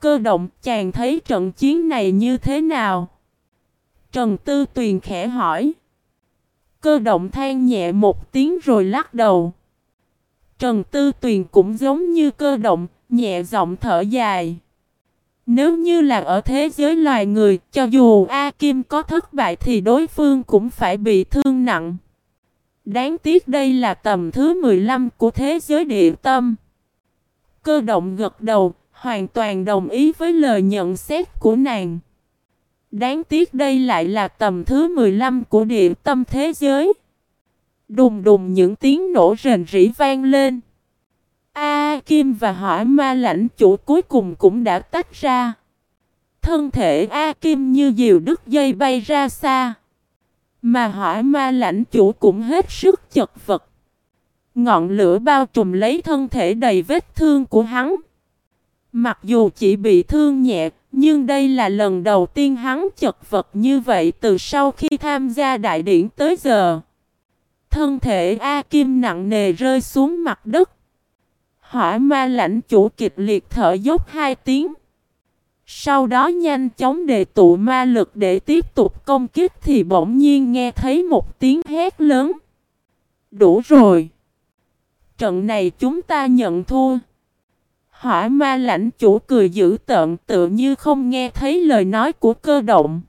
Cơ động chàng thấy trận chiến này như thế nào? Trần Tư Tuyền khẽ hỏi. Cơ động than nhẹ một tiếng rồi lắc đầu. Trần Tư Tuyền cũng giống như cơ động, nhẹ giọng thở dài. Nếu như là ở thế giới loài người, cho dù A Kim có thất bại thì đối phương cũng phải bị thương nặng. Đáng tiếc đây là tầm thứ 15 của thế giới địa tâm. Cơ động gật đầu, hoàn toàn đồng ý với lời nhận xét của nàng. Đáng tiếc đây lại là tầm thứ 15 của địa tâm thế giới. Đùng đùng những tiếng nổ rền rỉ vang lên. A Kim và hỏa ma lãnh chủ cuối cùng cũng đã tách ra. Thân thể A Kim như diều đứt dây bay ra xa. Mà hỏa ma lãnh chủ cũng hết sức chật vật. Ngọn lửa bao trùm lấy thân thể đầy vết thương của hắn. Mặc dù chỉ bị thương nhẹ, nhưng đây là lần đầu tiên hắn chật vật như vậy từ sau khi tham gia đại điển tới giờ. Thân thể A Kim nặng nề rơi xuống mặt đất. Hỏa ma lãnh chủ kịch liệt thở dốc hai tiếng. Sau đó nhanh chóng đề tụ ma lực để tiếp tục công kích thì bỗng nhiên nghe thấy một tiếng hét lớn. Đủ rồi. Trận này chúng ta nhận thua. Hỏa ma lãnh chủ cười dữ tợn tự như không nghe thấy lời nói của cơ động.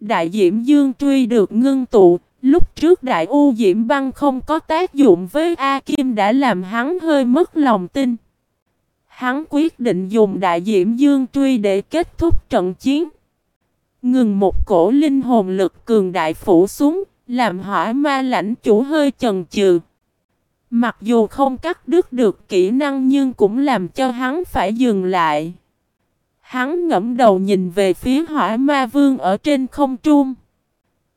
Đại diễm dương truy được ngưng tụ, lúc trước đại u diễm băng không có tác dụng với A Kim đã làm hắn hơi mất lòng tin. Hắn quyết định dùng đại diễm dương truy để kết thúc trận chiến. Ngừng một cổ linh hồn lực cường đại phủ xuống, làm hỏa ma lãnh chủ hơi chần chừ. Mặc dù không cắt đứt được kỹ năng nhưng cũng làm cho hắn phải dừng lại. Hắn ngẫm đầu nhìn về phía hỏa ma vương ở trên không trung.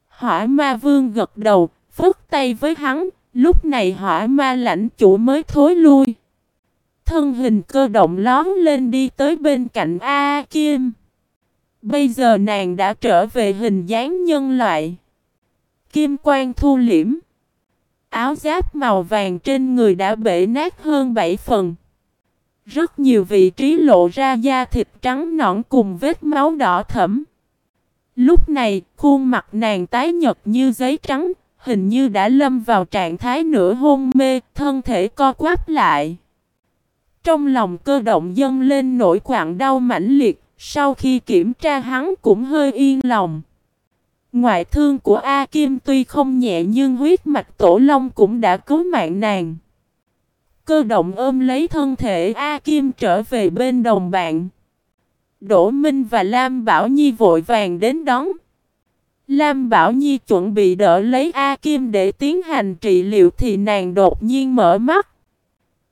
Hỏa ma vương gật đầu, phức tay với hắn, lúc này hỏa ma lãnh chủ mới thối lui. Thân hình cơ động lón lên đi tới bên cạnh A Kim. Bây giờ nàng đã trở về hình dáng nhân loại. Kim quang thu liễm. Áo giáp màu vàng trên người đã bể nát hơn 7 phần. Rất nhiều vị trí lộ ra da thịt trắng nõn cùng vết máu đỏ thẫm. Lúc này, khuôn mặt nàng tái nhật như giấy trắng, hình như đã lâm vào trạng thái nửa hôn mê, thân thể co quắp lại. Trong lòng cơ động dâng lên nỗi quặn đau mãnh liệt, sau khi kiểm tra hắn cũng hơi yên lòng. Ngoại thương của A Kim tuy không nhẹ nhưng huyết mạch tổ long cũng đã cứu mạng nàng. Cơ động ôm lấy thân thể A Kim trở về bên đồng bạn. Đỗ Minh và Lam Bảo Nhi vội vàng đến đón. Lam Bảo Nhi chuẩn bị đỡ lấy A Kim để tiến hành trị liệu thì nàng đột nhiên mở mắt.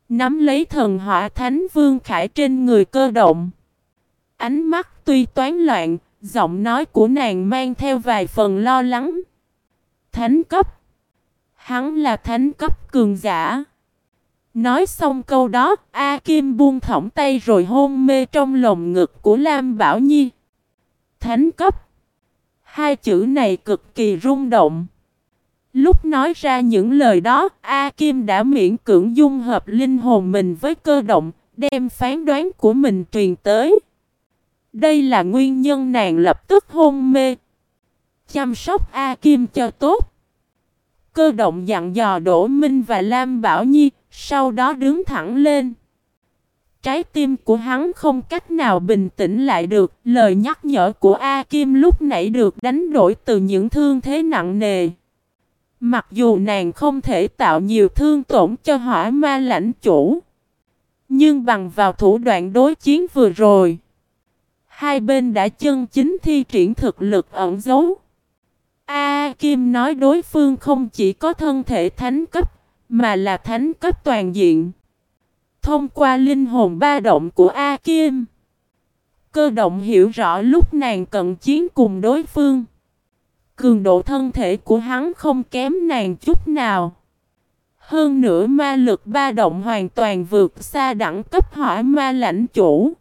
Nắm lấy thần hỏa thánh vương khải trên người cơ động. Ánh mắt tuy toán loạn, giọng nói của nàng mang theo vài phần lo lắng. Thánh cấp. Hắn là thánh cấp cường giả. Nói xong câu đó, A Kim buông thõng tay rồi hôn mê trong lồng ngực của Lam Bảo Nhi. Thánh cấp. Hai chữ này cực kỳ rung động. Lúc nói ra những lời đó, A Kim đã miễn cưỡng dung hợp linh hồn mình với cơ động, đem phán đoán của mình truyền tới. Đây là nguyên nhân nàng lập tức hôn mê. Chăm sóc A Kim cho tốt. Cơ động dặn dò Đỗ Minh và Lam Bảo Nhi, sau đó đứng thẳng lên. Trái tim của hắn không cách nào bình tĩnh lại được, lời nhắc nhở của A Kim lúc nãy được đánh đổi từ những thương thế nặng nề. Mặc dù nàng không thể tạo nhiều thương tổn cho hỏa ma lãnh chủ, nhưng bằng vào thủ đoạn đối chiến vừa rồi, hai bên đã chân chính thi triển thực lực ẩn giấu. A Kim nói đối phương không chỉ có thân thể thánh cấp, mà là thánh cấp toàn diện. Thông qua linh hồn ba động của A Kim, cơ động hiểu rõ lúc nàng cận chiến cùng đối phương. Cường độ thân thể của hắn không kém nàng chút nào. Hơn nữa ma lực ba động hoàn toàn vượt xa đẳng cấp hỏa ma lãnh chủ.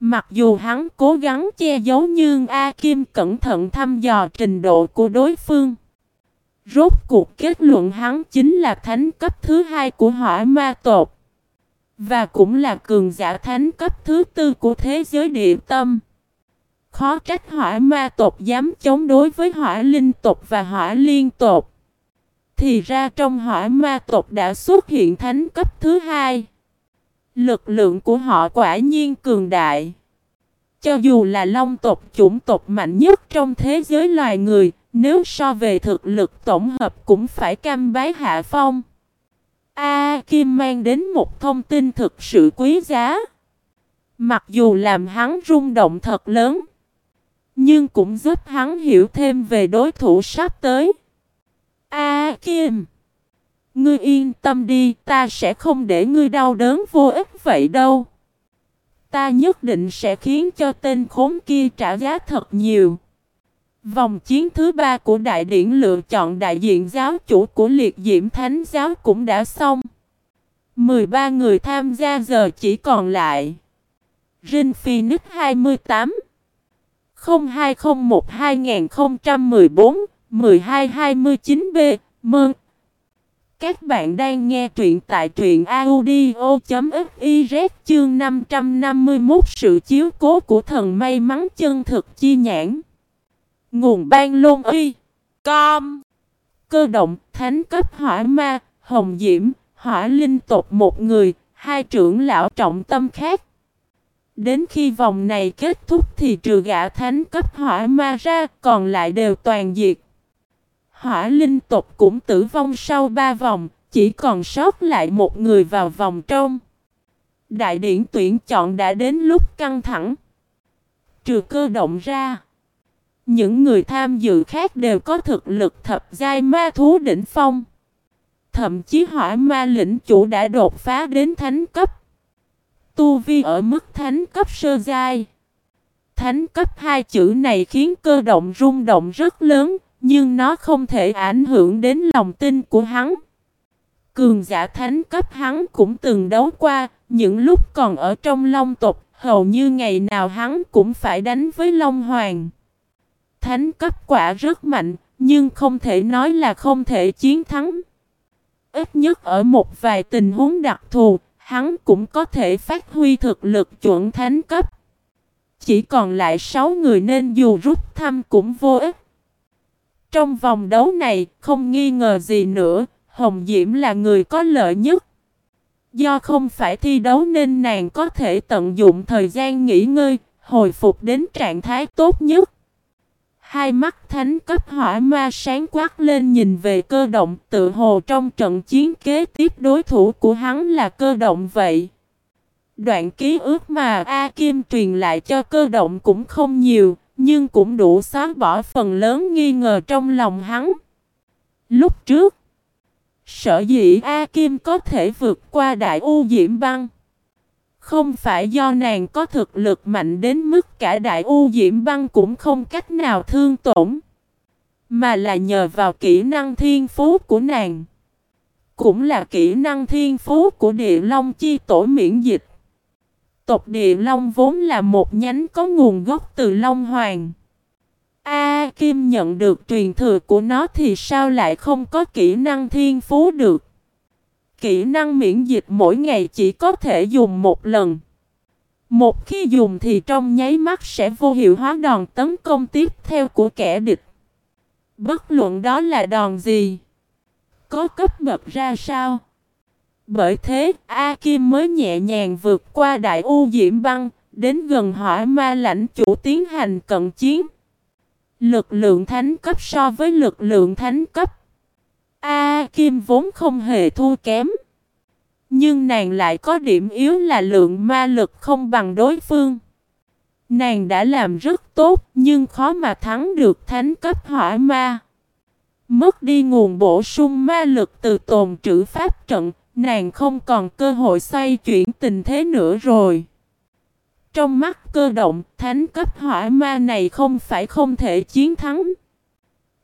Mặc dù hắn cố gắng che giấu nhưng A Kim cẩn thận thăm dò trình độ của đối phương. Rốt cuộc kết luận hắn chính là thánh cấp thứ hai của hỏa ma tột. Và cũng là cường giả thánh cấp thứ tư của thế giới địa tâm. Khó trách hỏa ma tộc dám chống đối với hỏa linh tộc và hỏa liên tộc. Thì ra trong hỏa ma tộc đã xuất hiện thánh cấp thứ hai. Lực lượng của họ quả nhiên cường đại. Cho dù là long tộc chủng tộc mạnh nhất trong thế giới loài người, nếu so về thực lực tổng hợp cũng phải cam bái hạ phong. A Kim mang đến một thông tin thực sự quý giá. Mặc dù làm hắn rung động thật lớn, nhưng cũng giúp hắn hiểu thêm về đối thủ sắp tới. A Kim, ngươi yên tâm đi, ta sẽ không để ngươi đau đớn vô ích vậy đâu. Ta nhất định sẽ khiến cho tên khốn kia trả giá thật nhiều. Vòng chiến thứ ba của đại điển lựa chọn đại diện giáo chủ của liệt diễm thánh giáo cũng đã xong. 13 người tham gia giờ chỉ còn lại. Rin Phoenix 28 0201 2014 1229B Mơn các bạn đang nghe truyện tại truyện audio.fiz chương 551 Sự chiếu cố của thần may mắn chân thực chi nhãn. Nguồn ban lôn uy Com. Cơ động, thánh cấp hỏa ma, Hồng Diễm, hỏa linh tộc một người, Hai trưởng lão trọng tâm khác. Đến khi vòng này kết thúc thì trừ gã thánh cấp hỏa ma ra còn lại đều toàn diệt. Hỏa linh tộc cũng tử vong sau ba vòng, chỉ còn sót lại một người vào vòng trong. Đại điển tuyển chọn đã đến lúc căng thẳng. Trừ cơ động ra. Những người tham dự khác đều có thực lực thập giai ma thú đỉnh phong. Thậm chí hỏa ma lĩnh chủ đã đột phá đến thánh cấp. Tu vi ở mức thánh cấp sơ giai. Thánh cấp hai chữ này khiến cơ động rung động rất lớn, nhưng nó không thể ảnh hưởng đến lòng tin của hắn. Cường giả thánh cấp hắn cũng từng đấu qua, những lúc còn ở trong long tộc, hầu như ngày nào hắn cũng phải đánh với Long Hoàng. Thánh cấp quả rất mạnh, nhưng không thể nói là không thể chiến thắng. Ít nhất ở một vài tình huống đặc thù, hắn cũng có thể phát huy thực lực chuẩn thánh cấp. Chỉ còn lại 6 người nên dù rút thăm cũng vô ích. Trong vòng đấu này, không nghi ngờ gì nữa, Hồng Diễm là người có lợi nhất. Do không phải thi đấu nên nàng có thể tận dụng thời gian nghỉ ngơi, hồi phục đến trạng thái tốt nhất. Hai mắt thánh cấp hỏa ma sáng quát lên nhìn về cơ động tự hồ trong trận chiến kế tiếp đối thủ của hắn là cơ động vậy. Đoạn ký ức mà A Kim truyền lại cho cơ động cũng không nhiều, nhưng cũng đủ xóa bỏ phần lớn nghi ngờ trong lòng hắn. Lúc trước, sở dĩ A Kim có thể vượt qua đại u diễm băng. Không phải do nàng có thực lực mạnh đến mức cả đại u diễm băng cũng không cách nào thương tổn. Mà là nhờ vào kỹ năng thiên phú của nàng. Cũng là kỹ năng thiên phú của địa long chi tổ miễn dịch. Tộc Địa Long vốn là một nhánh có nguồn gốc từ Long Hoàng. A Kim nhận được truyền thừa của nó thì sao lại không có kỹ năng thiên phú được? Kỹ năng miễn dịch mỗi ngày chỉ có thể dùng một lần. Một khi dùng thì trong nháy mắt sẽ vô hiệu hóa đòn tấn công tiếp theo của kẻ địch. Bất luận đó là đòn gì? Có cấp bậc ra sao? Bởi thế, A Kim mới nhẹ nhàng vượt qua đại u diễm băng, đến gần hỏa ma lãnh chủ tiến hành cận chiến. Lực lượng thánh cấp so với lực lượng thánh cấp. A Kim vốn không hề thua kém. Nhưng nàng lại có điểm yếu là lượng ma lực không bằng đối phương. Nàng đã làm rất tốt nhưng khó mà thắng được thánh cấp hỏa ma. Mất đi nguồn bổ sung ma lực từ tồn trữ pháp trận, Nàng không còn cơ hội xoay chuyển tình thế nữa rồi. Trong mắt cơ động, thánh cấp hỏa ma này không phải không thể chiến thắng.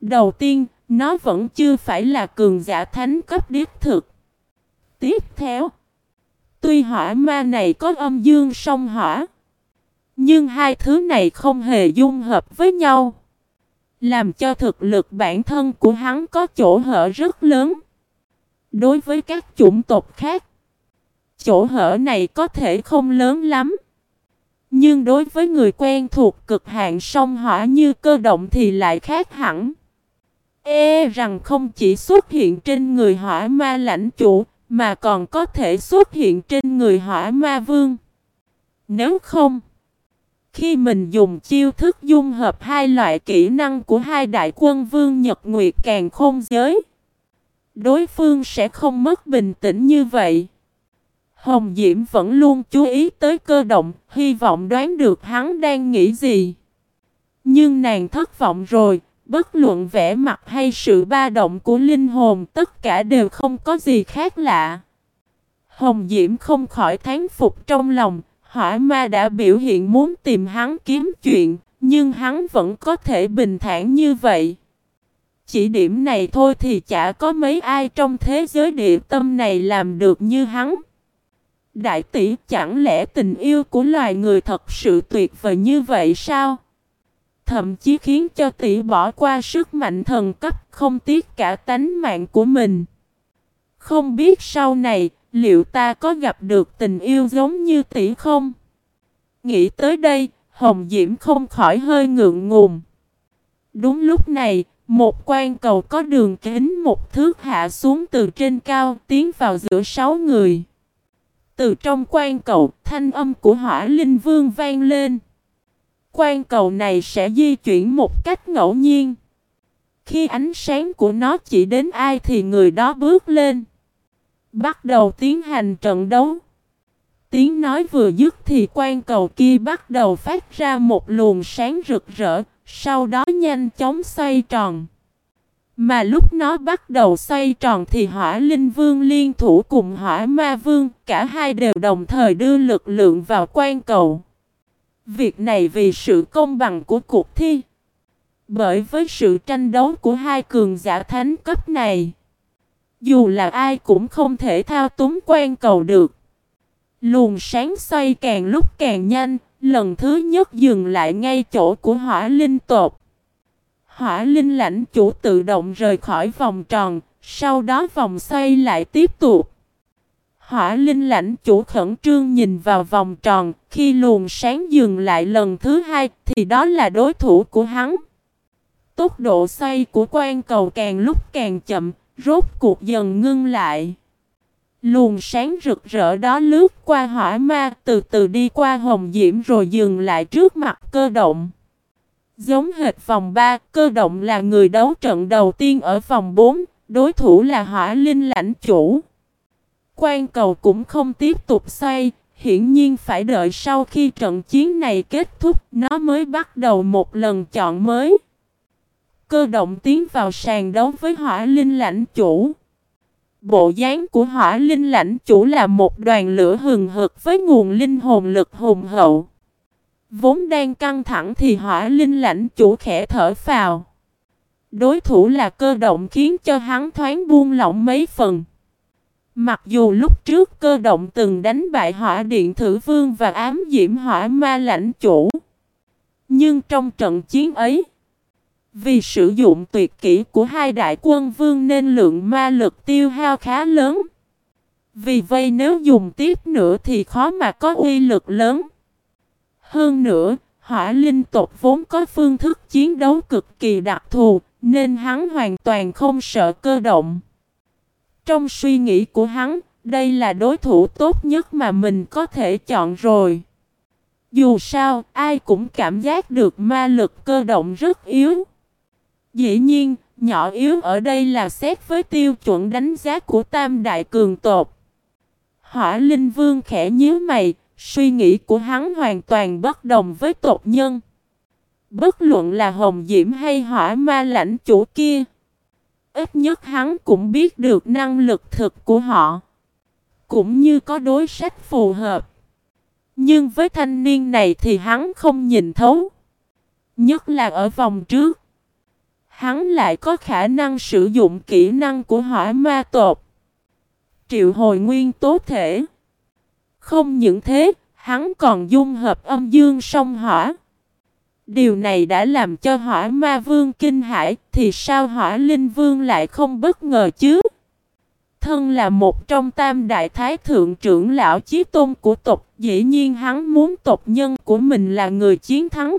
Đầu tiên, nó vẫn chưa phải là cường giả thánh cấp điếp thực. Tiếp theo, tuy hỏa ma này có âm dương song hỏa, nhưng hai thứ này không hề dung hợp với nhau. Làm cho thực lực bản thân của hắn có chỗ hở rất lớn. Đối với các chủng tộc khác, chỗ hở này có thể không lớn lắm. Nhưng đối với người quen thuộc cực hạn sông hỏa như cơ động thì lại khác hẳn. E rằng không chỉ xuất hiện trên người hỏa ma lãnh chủ, mà còn có thể xuất hiện trên người hỏa ma vương. Nếu không, khi mình dùng chiêu thức dung hợp hai loại kỹ năng của hai đại quân vương Nhật Nguyệt càng không giới, đối phương sẽ không mất bình tĩnh như vậy. Hồng Diễm vẫn luôn chú ý tới cơ động, hy vọng đoán được hắn đang nghĩ gì. Nhưng nàng thất vọng rồi, bất luận vẻ mặt hay sự ba động của linh hồn tất cả đều không có gì khác lạ. Hồng Diễm không khỏi thán phục trong lòng, hỏa ma đã biểu hiện muốn tìm hắn kiếm chuyện, nhưng hắn vẫn có thể bình thản như vậy. Chỉ điểm này thôi thì chả có mấy ai trong thế giới địa tâm này làm được như hắn. Đại tỷ chẳng lẽ tình yêu của loài người thật sự tuyệt vời như vậy sao? Thậm chí khiến cho tỷ bỏ qua sức mạnh thần cấp không tiếc cả tánh mạng của mình. Không biết sau này liệu ta có gặp được tình yêu giống như tỷ không? Nghĩ tới đây, Hồng Diễm không khỏi hơi ngượng ngùng. Đúng lúc này, một quan cầu có đường kính một thước hạ xuống từ trên cao tiến vào giữa sáu người. Từ trong quan cầu, thanh âm của hỏa linh vương vang lên. Quan cầu này sẽ di chuyển một cách ngẫu nhiên. Khi ánh sáng của nó chỉ đến ai thì người đó bước lên. Bắt đầu tiến hành trận đấu. Tiếng nói vừa dứt thì quan cầu kia bắt đầu phát ra một luồng sáng rực rỡ, sau đó nhanh chóng xoay tròn. Mà lúc nó bắt đầu xoay tròn thì hỏa linh vương liên thủ cùng hỏa ma vương, cả hai đều đồng thời đưa lực lượng vào quan cầu. Việc này vì sự công bằng của cuộc thi. Bởi với sự tranh đấu của hai cường giả thánh cấp này, dù là ai cũng không thể thao túng quan cầu được. Luồng sáng xoay càng lúc càng nhanh, lần thứ nhất dừng lại ngay chỗ của hỏa linh tột. Hỏa linh lãnh chủ tự động rời khỏi vòng tròn, sau đó vòng xoay lại tiếp tục. Hỏa linh lãnh chủ khẩn trương nhìn vào vòng tròn, khi luồng sáng dừng lại lần thứ hai thì đó là đối thủ của hắn. Tốc độ xoay của quan cầu càng lúc càng chậm, rốt cuộc dần ngưng lại. Luồng sáng rực rỡ đó lướt qua hỏa ma, từ từ đi qua hồng diễm rồi dừng lại trước mặt cơ động. Giống hệt vòng 3, cơ động là người đấu trận đầu tiên ở vòng 4, đối thủ là hỏa linh lãnh chủ. Quan cầu cũng không tiếp tục xoay, hiển nhiên phải đợi sau khi trận chiến này kết thúc nó mới bắt đầu một lần chọn mới. Cơ động tiến vào sàn đấu với hỏa linh lãnh chủ. Bộ dáng của hỏa linh lãnh chủ là một đoàn lửa hừng hực với nguồn linh hồn lực hùng hậu. Vốn đang căng thẳng thì hỏa linh lãnh chủ khẽ thở phào. Đối thủ là cơ động khiến cho hắn thoáng buông lỏng mấy phần. Mặc dù lúc trước cơ động từng đánh bại hỏa điện thử vương và ám diễm hỏa ma lãnh chủ. Nhưng trong trận chiến ấy, vì sử dụng tuyệt kỹ của hai đại quân vương nên lượng ma lực tiêu hao khá lớn. Vì vậy nếu dùng tiếp nữa thì khó mà có uy lực lớn. Hơn nữa, hỏa linh tộc vốn có phương thức chiến đấu cực kỳ đặc thù, nên hắn hoàn toàn không sợ cơ động. Trong suy nghĩ của hắn, đây là đối thủ tốt nhất mà mình có thể chọn rồi. Dù sao, ai cũng cảm giác được ma lực cơ động rất yếu. Dĩ nhiên, nhỏ yếu ở đây là xét với tiêu chuẩn đánh giá của tam đại cường tột. Hỏa Linh Vương khẽ nhíu mày, suy nghĩ của hắn hoàn toàn bất đồng với tột nhân. Bất luận là Hồng Diễm hay hỏa ma lãnh chủ kia. Ít nhất hắn cũng biết được năng lực thực của họ. Cũng như có đối sách phù hợp. Nhưng với thanh niên này thì hắn không nhìn thấu. Nhất là ở vòng trước. Hắn lại có khả năng sử dụng kỹ năng của hỏa ma tột. Triệu hồi nguyên tố thể. Không những thế, hắn còn dung hợp âm dương song hỏa. Điều này đã làm cho hỏa ma vương kinh hãi, thì sao hỏa linh vương lại không bất ngờ chứ? thân là một trong tam đại thái thượng trưởng lão chí tôn của tộc, dĩ nhiên hắn muốn tộc nhân của mình là người chiến thắng.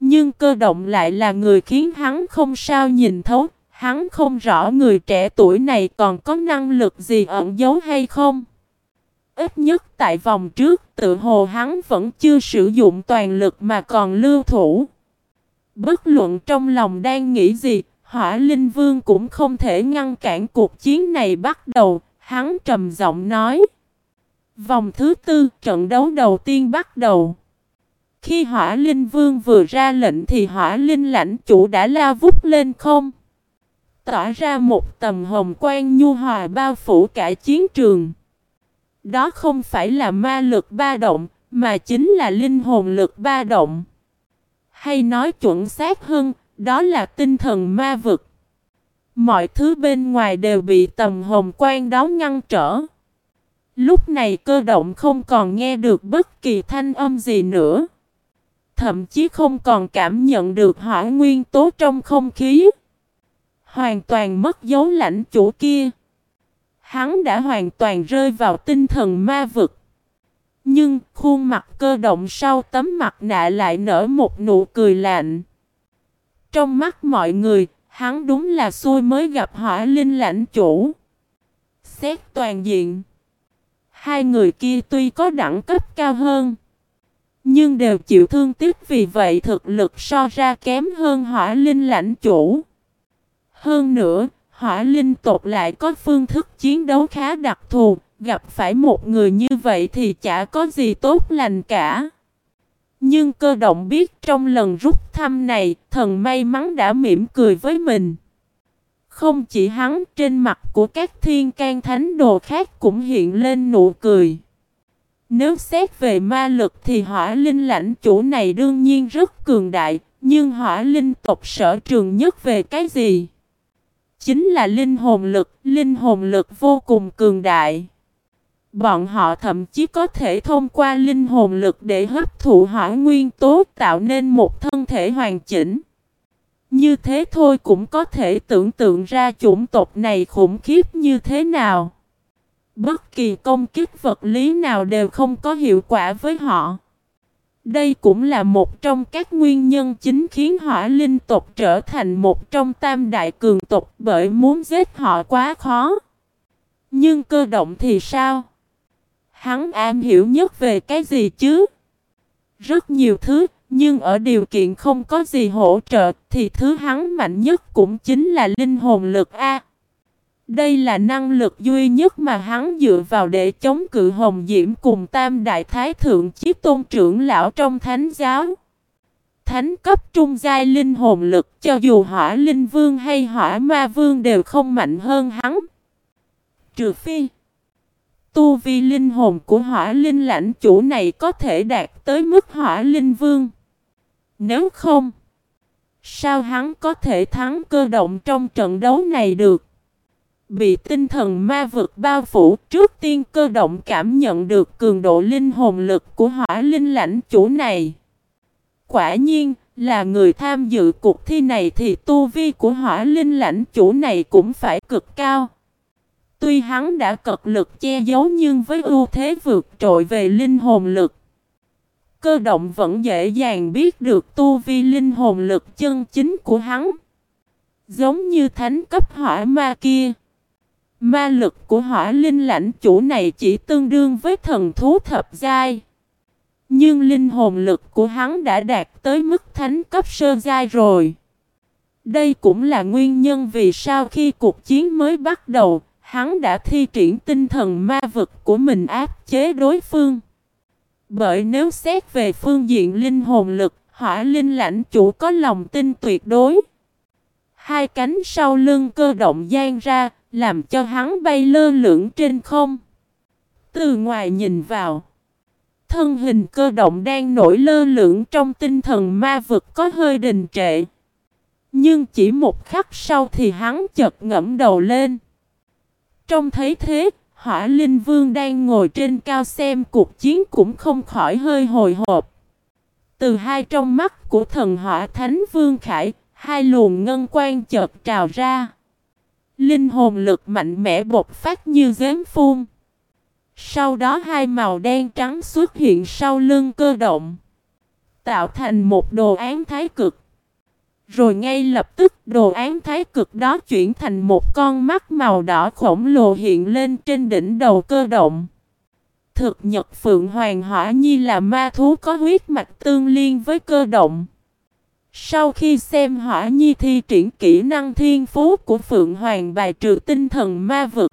Nhưng cơ động lại là người khiến hắn không sao nhìn thấu, hắn không rõ người trẻ tuổi này còn có năng lực gì ẩn giấu hay không. Ít nhất tại vòng trước, tự hồ hắn vẫn chưa sử dụng toàn lực mà còn lưu thủ. Bất luận trong lòng đang nghĩ gì, Hỏa Linh Vương cũng không thể ngăn cản cuộc chiến này bắt đầu, hắn trầm giọng nói. Vòng thứ tư, trận đấu đầu tiên bắt đầu. Khi Hỏa Linh Vương vừa ra lệnh thì Hỏa Linh lãnh chủ đã la vút lên không. Tỏa ra một tầm hồng quang nhu hòa bao phủ cả chiến trường. Đó không phải là ma lực ba động, mà chính là linh hồn lực ba động. Hay nói chuẩn xác hơn, đó là tinh thần ma vực. Mọi thứ bên ngoài đều bị tầm hồng quang đó ngăn trở. Lúc này cơ động không còn nghe được bất kỳ thanh âm gì nữa. Thậm chí không còn cảm nhận được hỏa nguyên tố trong không khí. Hoàn toàn mất dấu lãnh chủ kia. Hắn đã hoàn toàn rơi vào tinh thần ma vực. Nhưng khuôn mặt cơ động sau tấm mặt nạ lại nở một nụ cười lạnh. Trong mắt mọi người, hắn đúng là xui mới gặp hỏa linh lãnh chủ. Xét toàn diện. Hai người kia tuy có đẳng cấp cao hơn. Nhưng đều chịu thương tiếc vì vậy thực lực so ra kém hơn hỏa linh lãnh chủ. Hơn nữa, hỏa linh tộc lại có phương thức chiến đấu khá đặc thù, gặp phải một người như vậy thì chả có gì tốt lành cả. Nhưng cơ động biết trong lần rút thăm này, thần may mắn đã mỉm cười với mình. Không chỉ hắn, trên mặt của các thiên can thánh đồ khác cũng hiện lên nụ cười. Nếu xét về ma lực thì hỏa linh lãnh chủ này đương nhiên rất cường đại, nhưng hỏa linh tộc sở trường nhất về cái gì? Chính là linh hồn lực, linh hồn lực vô cùng cường đại. Bọn họ thậm chí có thể thông qua linh hồn lực để hấp thụ hỏa nguyên tố tạo nên một thân thể hoàn chỉnh. Như thế thôi cũng có thể tưởng tượng ra chủng tộc này khủng khiếp như thế nào. Bất kỳ công kích vật lý nào đều không có hiệu quả với họ. Đây cũng là một trong các nguyên nhân chính khiến hỏa linh tộc trở thành một trong tam đại cường tộc bởi muốn giết họ quá khó. Nhưng cơ động thì sao? Hắn am hiểu nhất về cái gì chứ? Rất nhiều thứ, nhưng ở điều kiện không có gì hỗ trợ thì thứ hắn mạnh nhất cũng chính là linh hồn lực A. Đây là năng lực duy nhất mà hắn dựa vào để chống cự hồng diễm cùng tam đại thái thượng chiếc tôn trưởng lão trong thánh giáo. Thánh cấp trung giai linh hồn lực cho dù hỏa linh vương hay hỏa ma vương đều không mạnh hơn hắn. Trừ phi Tu vi linh hồn của hỏa linh lãnh chủ này có thể đạt tới mức hỏa linh vương. Nếu không, sao hắn có thể thắng cơ động trong trận đấu này được? Bị tinh thần ma vực bao phủ trước tiên cơ động cảm nhận được cường độ linh hồn lực của hỏa linh lãnh chủ này. Quả nhiên, là người tham dự cuộc thi này thì tu vi của hỏa linh lãnh chủ này cũng phải cực cao. Tuy hắn đã cật lực che giấu nhưng với ưu thế vượt trội về linh hồn lực. Cơ động vẫn dễ dàng biết được tu vi linh hồn lực chân chính của hắn. Giống như thánh cấp hỏa ma kia. Ma lực của hỏa linh lãnh chủ này chỉ tương đương với thần thú thập giai. Nhưng linh hồn lực của hắn đã đạt tới mức thánh cấp sơ giai rồi. Đây cũng là nguyên nhân vì sao khi cuộc chiến mới bắt đầu, hắn đã thi triển tinh thần ma vực của mình áp chế đối phương. Bởi nếu xét về phương diện linh hồn lực, hỏa linh lãnh chủ có lòng tin tuyệt đối. Hai cánh sau lưng cơ động gian ra, làm cho hắn bay lơ lửng trên không. Từ ngoài nhìn vào, thân hình cơ động đang nổi lơ lửng trong tinh thần ma vực có hơi đình trệ. Nhưng chỉ một khắc sau thì hắn chợt ngẫm đầu lên. Trông thấy thế, hỏa linh vương đang ngồi trên cao xem cuộc chiến cũng không khỏi hơi hồi hộp. Từ hai trong mắt của thần hỏa thánh vương khải, hai luồng ngân quan chợt trào ra. Linh hồn lực mạnh mẽ bộc phát như giếm phun. Sau đó hai màu đen trắng xuất hiện sau lưng cơ động. Tạo thành một đồ án thái cực. Rồi ngay lập tức, đồ án thái cực đó chuyển thành một con mắt màu đỏ khổng lồ hiện lên trên đỉnh đầu cơ động. Thực nhật Phượng Hoàng Hỏa Nhi là ma thú có huyết mạch tương liên với cơ động. Sau khi xem Hỏa Nhi thi triển kỹ năng thiên phú của Phượng Hoàng bài trừ tinh thần ma vực.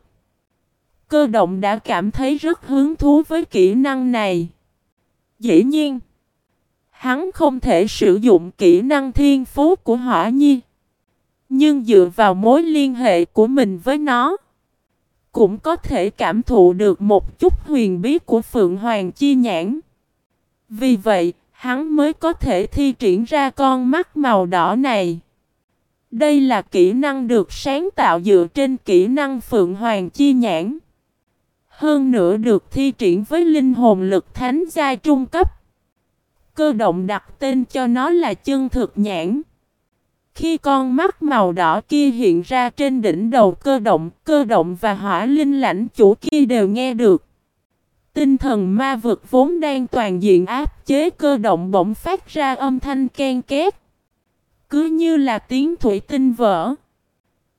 Cơ động đã cảm thấy rất hứng thú với kỹ năng này. Dĩ nhiên, hắn không thể sử dụng kỹ năng thiên phú của Hỏa Nhi. Nhưng dựa vào mối liên hệ của mình với nó, cũng có thể cảm thụ được một chút huyền bí của Phượng Hoàng Chi Nhãn. Vì vậy, hắn mới có thể thi triển ra con mắt màu đỏ này. Đây là kỹ năng được sáng tạo dựa trên kỹ năng Phượng Hoàng Chi Nhãn. Hơn nữa được thi triển với linh hồn lực thánh giai trung cấp. Cơ động đặt tên cho nó là chân thực nhãn. Khi con mắt màu đỏ kia hiện ra trên đỉnh đầu cơ động, cơ động và hỏa linh lãnh chủ kia đều nghe được. Tinh thần ma vực vốn đang toàn diện áp chế cơ động bỗng phát ra âm thanh ken két. Cứ như là tiếng thủy tinh vỡ.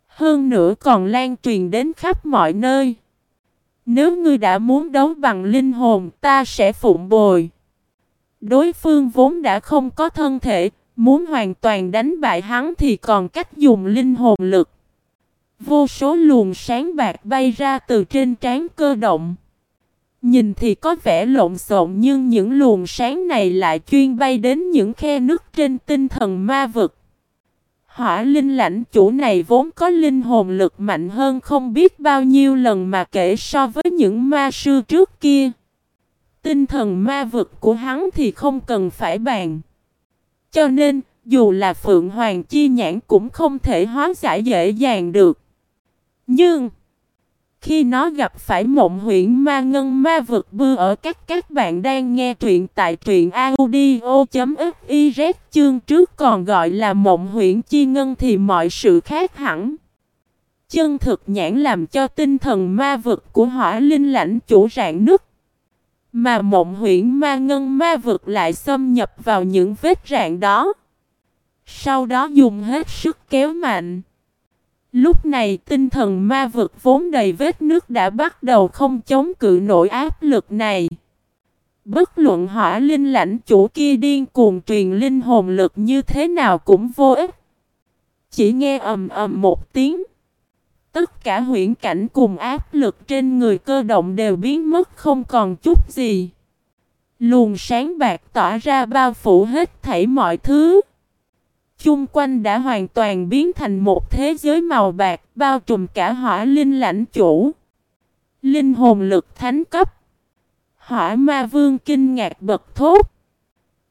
Hơn nữa còn lan truyền đến khắp mọi nơi. Nếu ngươi đã muốn đấu bằng linh hồn ta sẽ phụng bồi. Đối phương vốn đã không có thân thể, muốn hoàn toàn đánh bại hắn thì còn cách dùng linh hồn lực. Vô số luồng sáng bạc bay ra từ trên trán cơ động. Nhìn thì có vẻ lộn xộn nhưng những luồng sáng này lại chuyên bay đến những khe nước trên tinh thần ma vực. Hỏa linh lãnh chủ này vốn có linh hồn lực mạnh hơn không biết bao nhiêu lần mà kể so với những ma sư trước kia. Tinh thần ma vực của hắn thì không cần phải bàn. Cho nên, dù là Phượng Hoàng Chi Nhãn cũng không thể hóa giải dễ dàng được. Nhưng... Khi nó gặp phải mộng huyễn ma ngân ma vực bư ở các các bạn đang nghe truyện tại truyện audio.fiz chương trước còn gọi là mộng huyễn chi ngân thì mọi sự khác hẳn. Chân thực nhãn làm cho tinh thần ma vực của hỏa linh lãnh chủ rạn nứt. Mà mộng huyễn ma ngân ma vực lại xâm nhập vào những vết rạn đó. Sau đó dùng hết sức kéo mạnh. Lúc này tinh thần ma vực vốn đầy vết nước đã bắt đầu không chống cự nổi áp lực này. Bất luận hỏa linh lãnh chủ kia điên cuồng truyền linh hồn lực như thế nào cũng vô ích. Chỉ nghe ầm ầm một tiếng. Tất cả huyễn cảnh cùng áp lực trên người cơ động đều biến mất không còn chút gì. Luồng sáng bạc tỏa ra bao phủ hết thảy mọi thứ. Chung quanh đã hoàn toàn biến thành một thế giới màu bạc, bao trùm cả hỏa linh lãnh chủ. Linh hồn lực thánh cấp. Hỏa ma vương kinh ngạc bật thốt.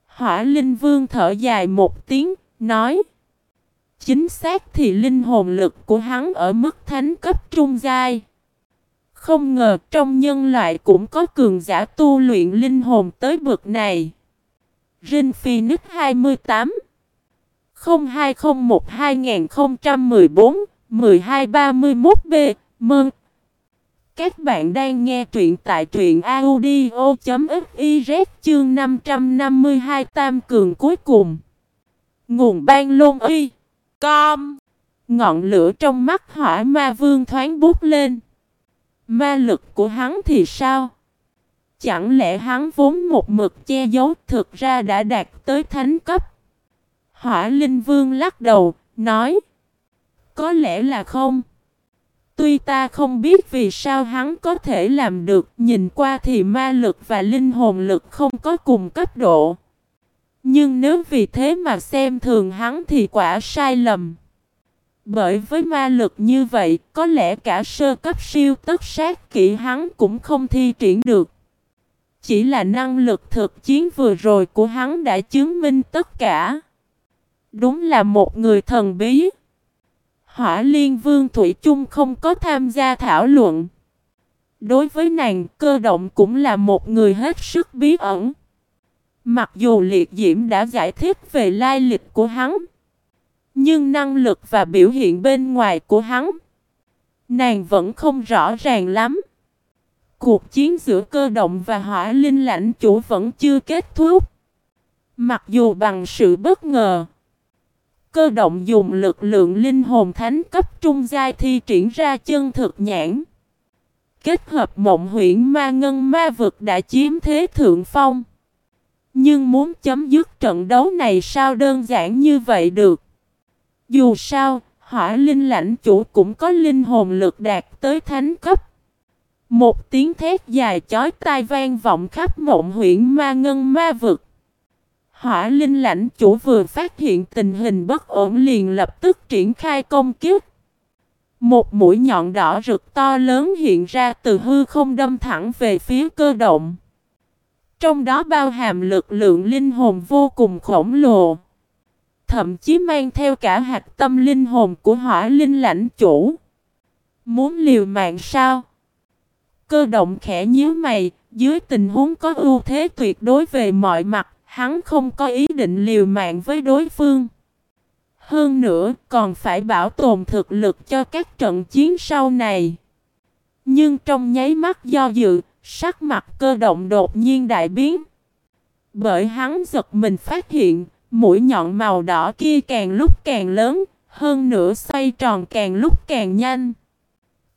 Hỏa linh vương thở dài một tiếng, nói. Chính xác thì linh hồn lực của hắn ở mức thánh cấp trung giai. Không ngờ trong nhân loại cũng có cường giả tu luyện linh hồn tới bực này. Rin Phoenix 28 0201-2014-1231B Mừng! Các bạn đang nghe truyện tại truyện audio.fiz chương 552 Tam Cường cuối cùng Nguồn ban lôn uy Com Ngọn lửa trong mắt hỏa ma vương thoáng bút lên Ma lực của hắn thì sao? Chẳng lẽ hắn vốn một mực che giấu, thực ra đã đạt tới thánh cấp? Hỏa Linh Vương lắc đầu, nói Có lẽ là không. Tuy ta không biết vì sao hắn có thể làm được, nhìn qua thì ma lực và linh hồn lực không có cùng cấp độ. Nhưng nếu vì thế mà xem thường hắn thì quả sai lầm. Bởi với ma lực như vậy, có lẽ cả sơ cấp siêu tất sát kỹ hắn cũng không thi triển được. Chỉ là năng lực thực chiến vừa rồi của hắn đã chứng minh tất cả. Đúng là một người thần bí. Hỏa Liên Vương Thủy chung không có tham gia thảo luận. Đối với nàng, cơ động cũng là một người hết sức bí ẩn. Mặc dù liệt diễm đã giải thích về lai lịch của hắn, nhưng năng lực và biểu hiện bên ngoài của hắn Nàng vẫn không rõ ràng lắm. Cuộc chiến giữa cơ động và hỏa linh lãnh chủ vẫn chưa kết thúc. Mặc dù bằng sự bất ngờ, cơ động dùng lực lượng linh hồn thánh cấp trung giai thi triển ra chân thực nhãn. Kết hợp mộng huyễn ma ngân ma vực đã chiếm thế thượng phong. Nhưng muốn chấm dứt trận đấu này sao đơn giản như vậy được. Dù sao, hỏa linh lãnh chủ cũng có linh hồn lực đạt tới thánh cấp. Một tiếng thét dài chói tai vang vọng khắp mộng huyện ma ngân ma vực. Hỏa linh lãnh chủ vừa phát hiện tình hình bất ổn liền lập tức triển khai công kiếp. Một mũi nhọn đỏ rực to lớn hiện ra từ hư không đâm thẳng về phía cơ động. Trong đó bao hàm lực lượng linh hồn vô cùng khổng lồ. Thậm chí mang theo cả hạt tâm linh hồn của hỏa linh lãnh chủ. Muốn liều mạng sao? Cơ động khẽ nhíu mày, dưới tình huống có ưu thế tuyệt đối về mọi mặt, hắn không có ý định liều mạng với đối phương. Hơn nữa, còn phải bảo tồn thực lực cho các trận chiến sau này. Nhưng trong nháy mắt do dự, sắc mặt cơ động đột nhiên đại biến. Bởi hắn giật mình phát hiện, mũi nhọn màu đỏ kia càng lúc càng lớn, hơn nữa xoay tròn càng lúc càng nhanh.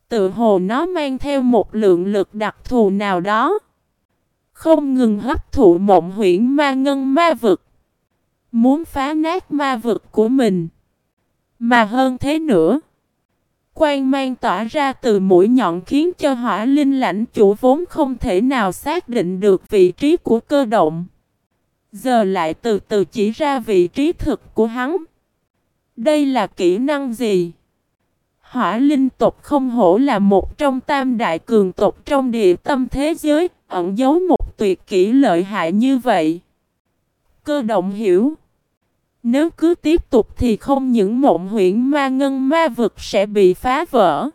Tự hồ nó mang theo một lượng lực đặc thù nào đó. Không ngừng hấp thụ mộng huyễn ma ngân ma vực. Muốn phá nát ma vực của mình. Mà hơn thế nữa. Quang mang tỏa ra từ mũi nhọn khiến cho hỏa linh lãnh chủ vốn không thể nào xác định được vị trí của cơ động. Giờ lại từ từ chỉ ra vị trí thực của hắn. Đây là kỹ năng gì? Hỏa linh tộc không hổ là một trong tam đại cường tộc trong địa tâm thế giới, ẩn giấu một tuyệt kỹ lợi hại như vậy. Cơ động hiểu. Nếu cứ tiếp tục thì không những mộng huyện ma ngân ma vực sẽ bị phá vỡ.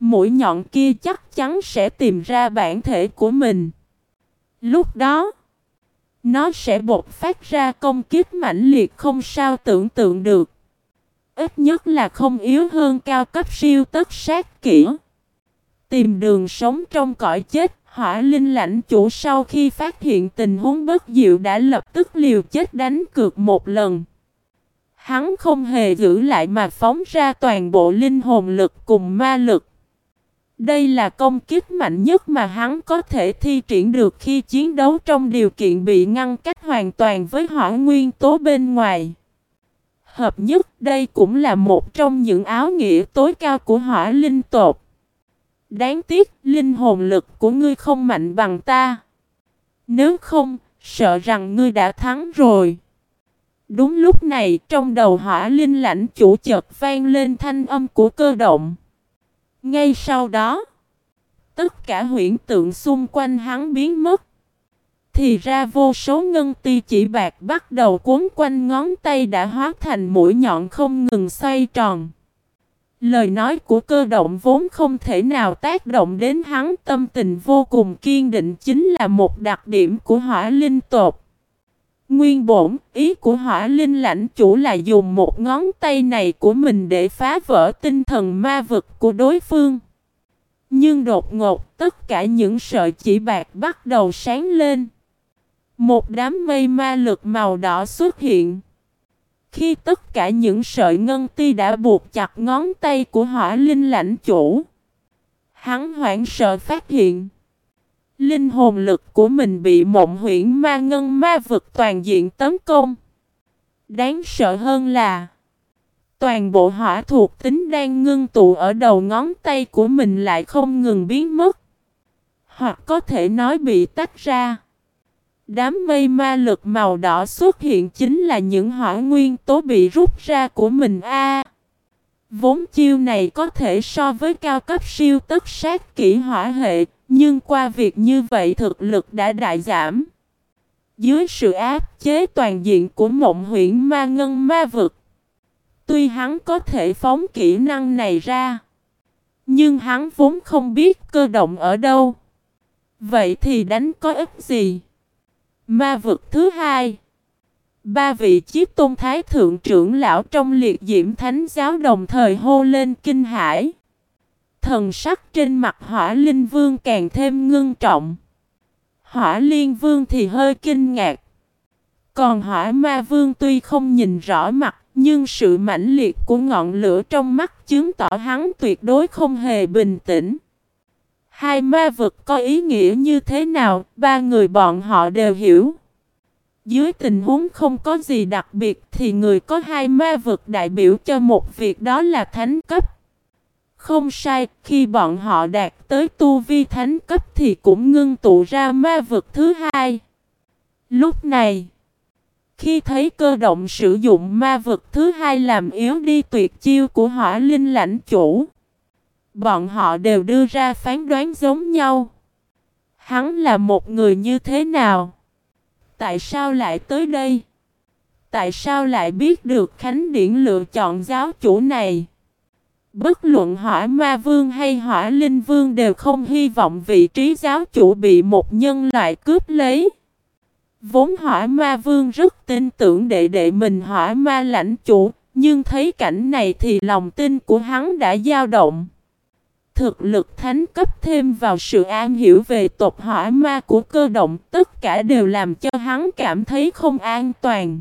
Mũi nhọn kia chắc chắn sẽ tìm ra bản thể của mình. Lúc đó, nó sẽ bột phát ra công kiếp mãnh liệt không sao tưởng tượng được. Ít nhất là không yếu hơn cao cấp siêu tất sát kỹ. Tìm đường sống trong cõi chết, hỏa linh lãnh chủ sau khi phát hiện tình huống bất diệu đã lập tức liều chết đánh cược một lần. Hắn không hề giữ lại mà phóng ra toàn bộ linh hồn lực cùng ma lực. Đây là công kích mạnh nhất mà hắn có thể thi triển được khi chiến đấu trong điều kiện bị ngăn cách hoàn toàn với hỏa nguyên tố bên ngoài. Hợp nhất, đây cũng là một trong những áo nghĩa tối cao của hỏa linh tột. Đáng tiếc linh hồn lực của ngươi không mạnh bằng ta. Nếu không, sợ rằng ngươi đã thắng rồi. Đúng lúc này trong đầu hỏa linh lãnh chủ chợt vang lên thanh âm của cơ động. Ngay sau đó, tất cả huyễn tượng xung quanh hắn biến mất. Thì ra vô số ngân ti chỉ bạc bắt đầu cuốn quanh ngón tay đã hóa thành mũi nhọn không ngừng xoay tròn. Lời nói của cơ động vốn không thể nào tác động đến hắn tâm tình vô cùng kiên định chính là một đặc điểm của hỏa linh tột. Nguyên bổn, ý của hỏa linh lãnh chủ là dùng một ngón tay này của mình để phá vỡ tinh thần ma vực của đối phương. Nhưng đột ngột, tất cả những sợi chỉ bạc bắt đầu sáng lên. Một đám mây ma lực màu đỏ xuất hiện. Khi tất cả những sợi ngân ti đã buộc chặt ngón tay của hỏa linh lãnh chủ, hắn hoảng sợ phát hiện. Linh hồn lực của mình bị mộng huyễn ma ngân ma vực toàn diện tấn công. Đáng sợ hơn là Toàn bộ hỏa thuộc tính đang ngưng tụ ở đầu ngón tay của mình lại không ngừng biến mất. Hoặc có thể nói bị tách ra. Đám mây ma lực màu đỏ xuất hiện chính là những hỏa nguyên tố bị rút ra của mình a. vốn chiêu này có thể so với cao cấp siêu tất sát kỹ hỏa hệ, nhưng qua việc như vậy thực lực đã đại giảm. Dưới sự áp chế toàn diện của mộng huyễn ma ngân ma vực, tuy hắn có thể phóng kỹ năng này ra, nhưng hắn vốn không biết cơ động ở đâu. Vậy thì đánh có ích gì? Ma vực thứ hai Ba vị chiếc tôn thái thượng trưởng lão trong liệt diễm thánh giáo đồng thời hô lên kinh hải. Thần sắc trên mặt hỏa linh vương càng thêm ngưng trọng. Hỏa liên vương thì hơi kinh ngạc. Còn hỏa ma vương tuy không nhìn rõ mặt, nhưng sự mãnh liệt của ngọn lửa trong mắt chứng tỏ hắn tuyệt đối không hề bình tĩnh. Hai ma vực có ý nghĩa như thế nào, ba người bọn họ đều hiểu. Dưới tình huống không có gì đặc biệt thì người có hai ma vực đại biểu cho một việc đó là thánh cấp. Không sai, khi bọn họ đạt tới tu vi thánh cấp thì cũng ngưng tụ ra ma vực thứ hai. Lúc này, khi thấy cơ động sử dụng ma vực thứ hai làm yếu đi tuyệt chiêu của hỏa linh lãnh chủ, bọn họ đều đưa ra phán đoán giống nhau. Hắn là một người như thế nào? Tại sao lại tới đây? Tại sao lại biết được Khánh Điển lựa chọn giáo chủ này? Bất luận hỏa ma vương hay hỏa linh vương đều không hy vọng vị trí giáo chủ bị một nhân loại cướp lấy. Vốn hỏa ma vương rất tin tưởng đệ đệ mình hỏa ma lãnh chủ, nhưng thấy cảnh này thì lòng tin của hắn đã dao động. Thực lực thánh cấp thêm vào sự an hiểu về tộc hỏa ma của cơ động, tất cả đều làm cho hắn cảm thấy không an toàn.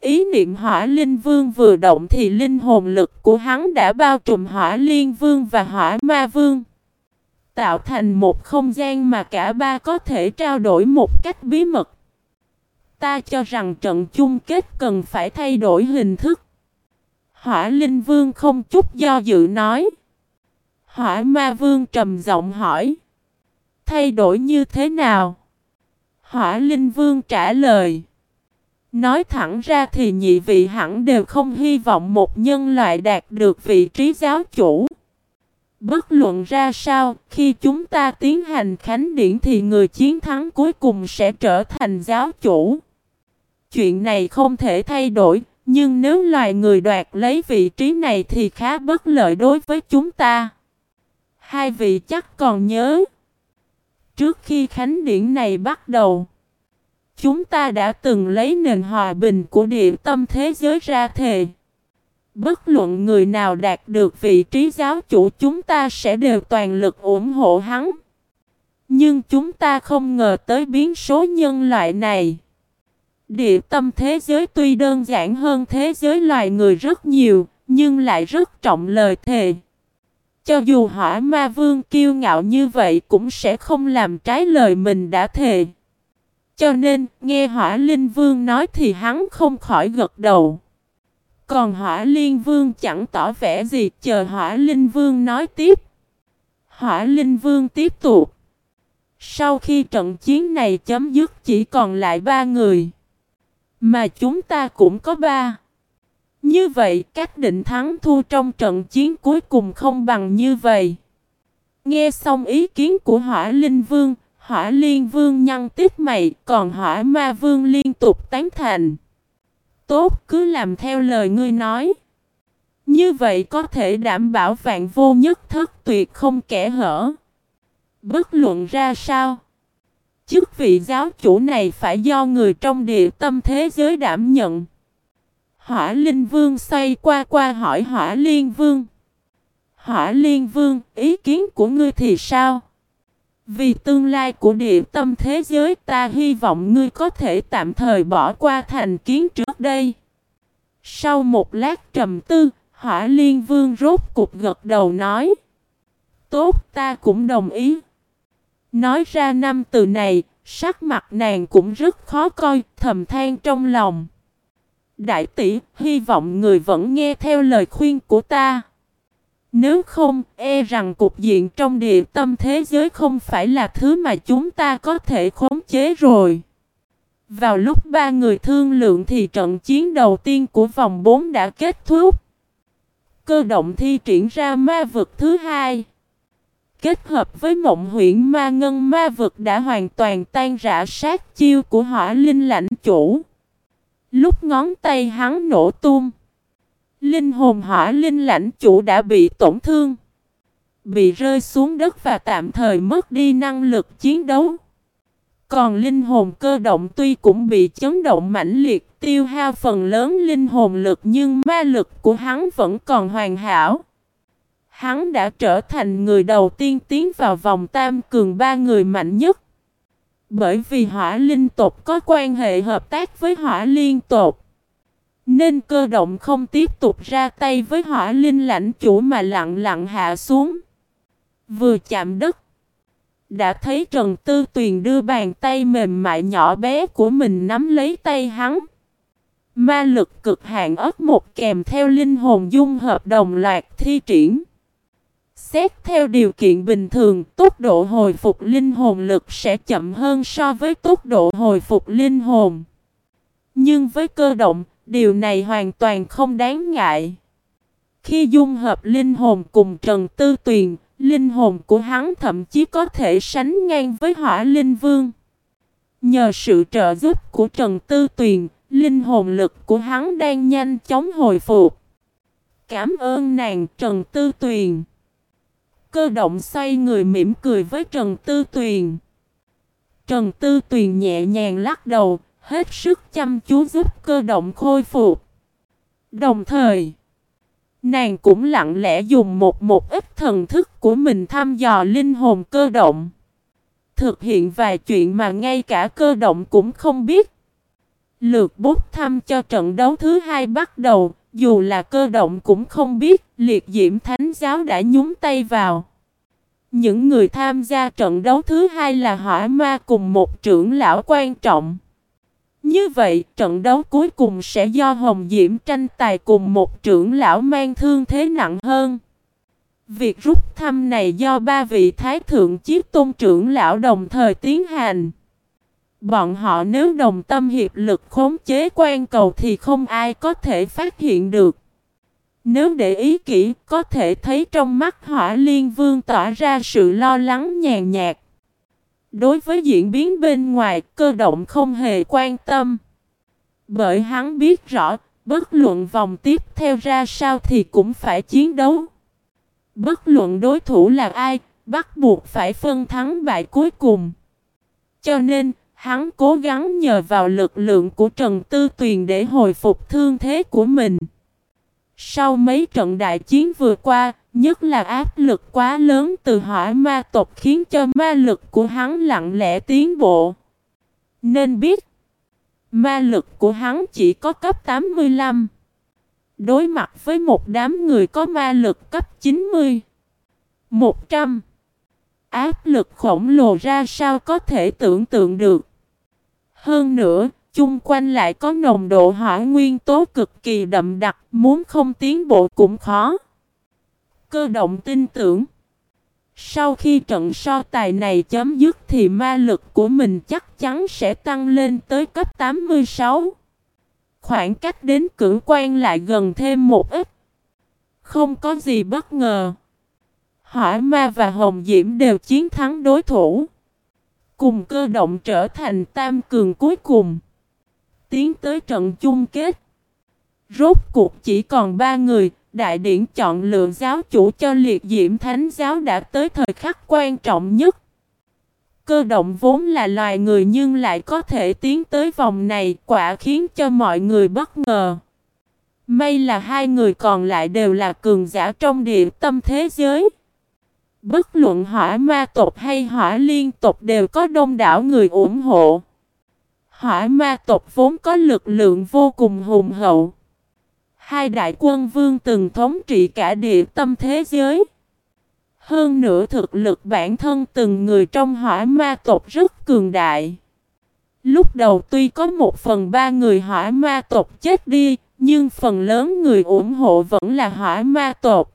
Ý niệm hỏa linh vương vừa động thì linh hồn lực của hắn đã bao trùm hỏa liên vương và hỏa ma vương. Tạo thành một không gian mà cả ba có thể trao đổi một cách bí mật. Ta cho rằng trận chung kết cần phải thay đổi hình thức. Hỏa linh vương không chút do dự nói. Hỏa ma vương trầm giọng hỏi. Thay đổi như thế nào? Hỏa linh vương trả lời. Nói thẳng ra thì nhị vị hẳn đều không hy vọng một nhân loại đạt được vị trí giáo chủ. Bất luận ra sao, khi chúng ta tiến hành khánh điển thì người chiến thắng cuối cùng sẽ trở thành giáo chủ. Chuyện này không thể thay đổi, nhưng nếu loài người đoạt lấy vị trí này thì khá bất lợi đối với chúng ta. Hai vị chắc còn nhớ. Trước khi khánh điển này bắt đầu, chúng ta đã từng lấy nền hòa bình của địa tâm thế giới ra thề. Bất luận người nào đạt được vị trí giáo chủ chúng ta sẽ đều toàn lực ủng hộ hắn. Nhưng chúng ta không ngờ tới biến số nhân loại này. Địa tâm thế giới tuy đơn giản hơn thế giới loài người rất nhiều, nhưng lại rất trọng lời thề. Cho dù hỏa ma vương kiêu ngạo như vậy cũng sẽ không làm trái lời mình đã thề. Cho nên, nghe hỏa linh vương nói thì hắn không khỏi gật đầu. Còn hỏa liên vương chẳng tỏ vẻ gì chờ hỏa linh vương nói tiếp. Hỏa linh vương tiếp tục. Sau khi trận chiến này chấm dứt chỉ còn lại ba người. Mà chúng ta cũng có ba. Như vậy, cách định thắng thua trong trận chiến cuối cùng không bằng như vậy. Nghe xong ý kiến của hỏa linh vương, hỏa liên vương nhăn tiếp mày, còn hỏa ma vương liên tục tán thành. Tốt, cứ làm theo lời ngươi nói. Như vậy có thể đảm bảo vạn vô nhất thất tuyệt không kẻ hở. Bất luận ra sao? Chức vị giáo chủ này phải do người trong địa tâm thế giới đảm nhận. Hỏa Linh Vương xoay qua qua hỏi Hỏa Liên Vương. Hỏa Liên Vương, ý kiến của ngươi thì sao? Vì tương lai của địa tâm thế giới ta hy vọng ngươi có thể tạm thời bỏ qua thành kiến trước đây. Sau một lát trầm tư, Hỏa Liên Vương rốt cục gật đầu nói. Tốt ta cũng đồng ý. Nói ra năm từ này, sắc mặt nàng cũng rất khó coi, thầm than trong lòng. Đại tỷ, hy vọng người vẫn nghe theo lời khuyên của ta. Nếu không, e rằng cục diện trong địa tâm thế giới không phải là thứ mà chúng ta có thể khống chế rồi. Vào lúc ba người thương lượng thì trận chiến đầu tiên của vòng 4 đã kết thúc. Cơ động thi triển ra ma vực thứ hai. Kết hợp với mộng huyện ma ngân ma vực đã hoàn toàn tan rã sát chiêu của hỏa linh lãnh chủ. Lúc ngón tay hắn nổ tung. Linh hồn hỏa linh lãnh chủ đã bị tổn thương. Bị rơi xuống đất và tạm thời mất đi năng lực chiến đấu. Còn linh hồn cơ động tuy cũng bị chấn động mãnh liệt, tiêu hao phần lớn linh hồn lực nhưng ma lực của hắn vẫn còn hoàn hảo. Hắn đã trở thành người đầu tiên tiến vào vòng tam cường ba người mạnh nhất. Bởi vì hỏa linh tộc có quan hệ hợp tác với hỏa liên tộc. Nên cơ động không tiếp tục ra tay với hỏa linh lãnh chủ mà lặng lặng hạ xuống. Vừa chạm đất. Đã thấy Trần Tư Tuyền đưa bàn tay mềm mại nhỏ bé của mình nắm lấy tay hắn. Ma lực cực hạn ớt một kèm theo linh hồn dung hợp đồng loạt thi triển. Xét theo điều kiện bình thường, tốc độ hồi phục linh hồn lực sẽ chậm hơn so với tốc độ hồi phục linh hồn. Nhưng với cơ động, điều này hoàn toàn không đáng ngại. Khi dung hợp linh hồn cùng Trần Tư Tuyền, linh hồn của hắn thậm chí có thể sánh ngang với hỏa linh vương. Nhờ sự trợ giúp của Trần Tư Tuyền, linh hồn lực của hắn đang nhanh chóng hồi phục. Cảm ơn nàng Trần Tư Tuyền. Cơ động xoay người mỉm cười với Trần Tư Tuyền. Trần Tư Tuyền nhẹ nhàng lắc đầu, hết sức chăm chú giúp cơ động khôi phục. Đồng thời, nàng cũng lặng lẽ dùng một một ít thần thức của mình thăm dò linh hồn cơ động. Thực hiện vài chuyện mà ngay cả cơ động cũng không biết. Lượt bút thăm cho trận đấu thứ hai bắt đầu, dù là cơ động cũng không biết, liệt diễm thánh giáo đã nhúng tay vào. Những người tham gia trận đấu thứ hai là hỏa ma cùng một trưởng lão quan trọng. Như vậy, trận đấu cuối cùng sẽ do Hồng Diễm tranh tài cùng một trưởng lão mang thương thế nặng hơn. Việc rút thăm này do ba vị thái thượng chiếc tôn trưởng lão đồng thời tiến hành. Bọn họ nếu đồng tâm hiệp lực khống chế quan cầu thì không ai có thể phát hiện được. Nếu để ý kỹ, có thể thấy trong mắt hỏa liên vương tỏa ra sự lo lắng nhàn nhạt. Đối với diễn biến bên ngoài, cơ động không hề quan tâm. Bởi hắn biết rõ, bất luận vòng tiếp theo ra sao thì cũng phải chiến đấu. Bất luận đối thủ là ai, bắt buộc phải phân thắng bại cuối cùng. Cho nên, hắn cố gắng nhờ vào lực lượng của Trần Tư Tuyền để hồi phục thương thế của mình. Sau mấy trận đại chiến vừa qua, nhất là áp lực quá lớn từ hỏa ma tộc khiến cho ma lực của hắn lặng lẽ tiến bộ. Nên biết, ma lực của hắn chỉ có cấp 85. Đối mặt với một đám người có ma lực cấp 90, 100. Áp lực khổng lồ ra sao có thể tưởng tượng được. Hơn nữa, chung quanh lại có nồng độ hỏa nguyên tố cực kỳ đậm đặc, muốn không tiến bộ cũng khó. Cơ động tin tưởng. Sau khi trận so tài này chấm dứt thì ma lực của mình chắc chắn sẽ tăng lên tới cấp 86. Khoảng cách đến cử quan lại gần thêm một ít. Không có gì bất ngờ. Hỏa ma và hồng diễm đều chiến thắng đối thủ. Cùng cơ động trở thành tam cường cuối cùng tiến tới trận chung kết. Rốt cuộc chỉ còn ba người, đại điển chọn lựa giáo chủ cho liệt diễm thánh giáo đã tới thời khắc quan trọng nhất. Cơ động vốn là loài người nhưng lại có thể tiến tới vòng này quả khiến cho mọi người bất ngờ. May là hai người còn lại đều là cường giả trong địa tâm thế giới. Bất luận hỏa ma tộc hay hỏa liên tộc đều có đông đảo người ủng hộ. Hỏa ma tộc vốn có lực lượng vô cùng hùng hậu. Hai đại quân vương từng thống trị cả địa tâm thế giới. Hơn nữa thực lực bản thân từng người trong hỏa ma tộc rất cường đại. Lúc đầu tuy có một phần ba người hỏa ma tộc chết đi, nhưng phần lớn người ủng hộ vẫn là hỏa ma tộc.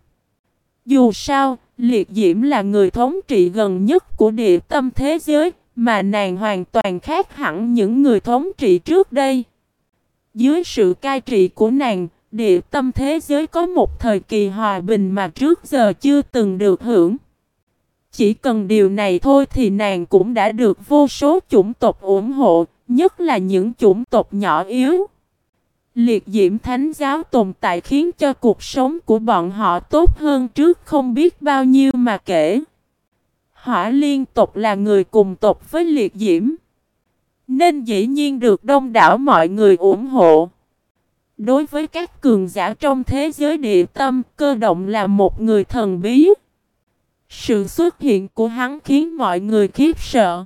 Dù sao, Liệt Diễm là người thống trị gần nhất của địa tâm thế giới, mà nàng hoàn toàn khác hẳn những người thống trị trước đây. Dưới sự cai trị của nàng, địa tâm thế giới có một thời kỳ hòa bình mà trước giờ chưa từng được hưởng. Chỉ cần điều này thôi thì nàng cũng đã được vô số chủng tộc ủng hộ, nhất là những chủng tộc nhỏ yếu. Liệt diễm thánh giáo tồn tại khiến cho cuộc sống của bọn họ tốt hơn trước không biết bao nhiêu mà kể. Hỏa liên tộc là người cùng tộc với liệt diễm. Nên dĩ nhiên được đông đảo mọi người ủng hộ. Đối với các cường giả trong thế giới địa tâm, cơ động là một người thần bí. Sự xuất hiện của hắn khiến mọi người khiếp sợ.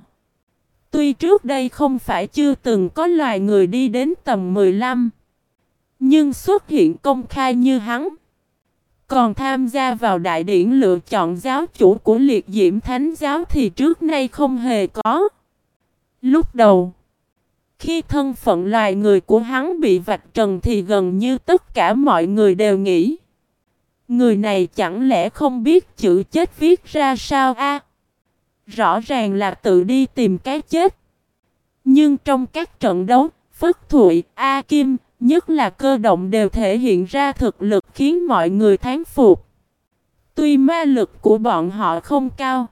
Tuy trước đây không phải chưa từng có loài người đi đến tầm 15, nhưng xuất hiện công khai như hắn. Còn tham gia vào đại điển lựa chọn giáo chủ của liệt diễm thánh giáo thì trước nay không hề có. Lúc đầu, khi thân phận loài người của hắn bị vạch trần thì gần như tất cả mọi người đều nghĩ. Người này chẳng lẽ không biết chữ chết viết ra sao a? Rõ ràng là tự đi tìm cái chết. Nhưng trong các trận đấu, Phất Thụy, A Kim, nhất là cơ động đều thể hiện ra thực lực khiến mọi người thán phục. Tuy ma lực của bọn họ không cao,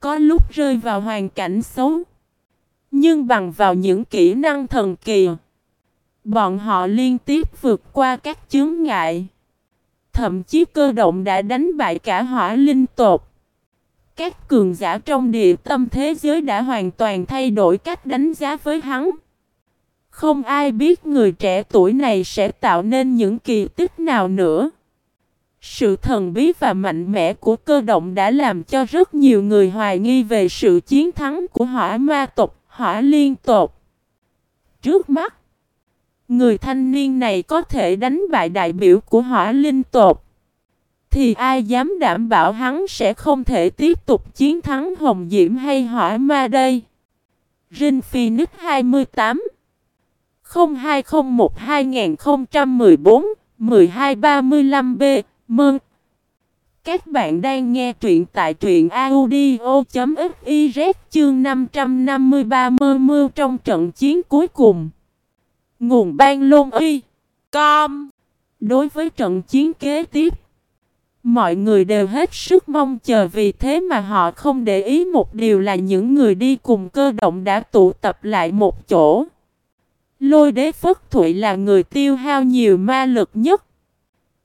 có lúc rơi vào hoàn cảnh xấu, nhưng bằng vào những kỹ năng thần kỳ, bọn họ liên tiếp vượt qua các chướng ngại. Thậm chí cơ động đã đánh bại cả hỏa linh tột. Các cường giả trong địa tâm thế giới đã hoàn toàn thay đổi cách đánh giá với hắn. Không ai biết người trẻ tuổi này sẽ tạo nên những kỳ tích nào nữa. Sự thần bí và mạnh mẽ của cơ động đã làm cho rất nhiều người hoài nghi về sự chiến thắng của hỏa ma tộc, hỏa liên tộc. Trước mắt, người thanh niên này có thể đánh bại đại biểu của hỏa linh tộc. Thì ai dám đảm bảo hắn sẽ không thể tiếp tục chiến thắng Hồng Diễm hay hỏa ma đây? Rin Phoenix 28 0201 2014 1235B Mừng! Các bạn đang nghe truyện tại truyện audio.fiz chương 553 mơ mưa trong trận chiến cuối cùng. Nguồn ban lôn y. Com. Đối với trận chiến kế tiếp, mọi người đều hết sức mong chờ vì thế mà họ không để ý một điều là những người đi cùng cơ động đã tụ tập lại một chỗ. Lôi đế Phất Thụy là người tiêu hao nhiều ma lực nhất.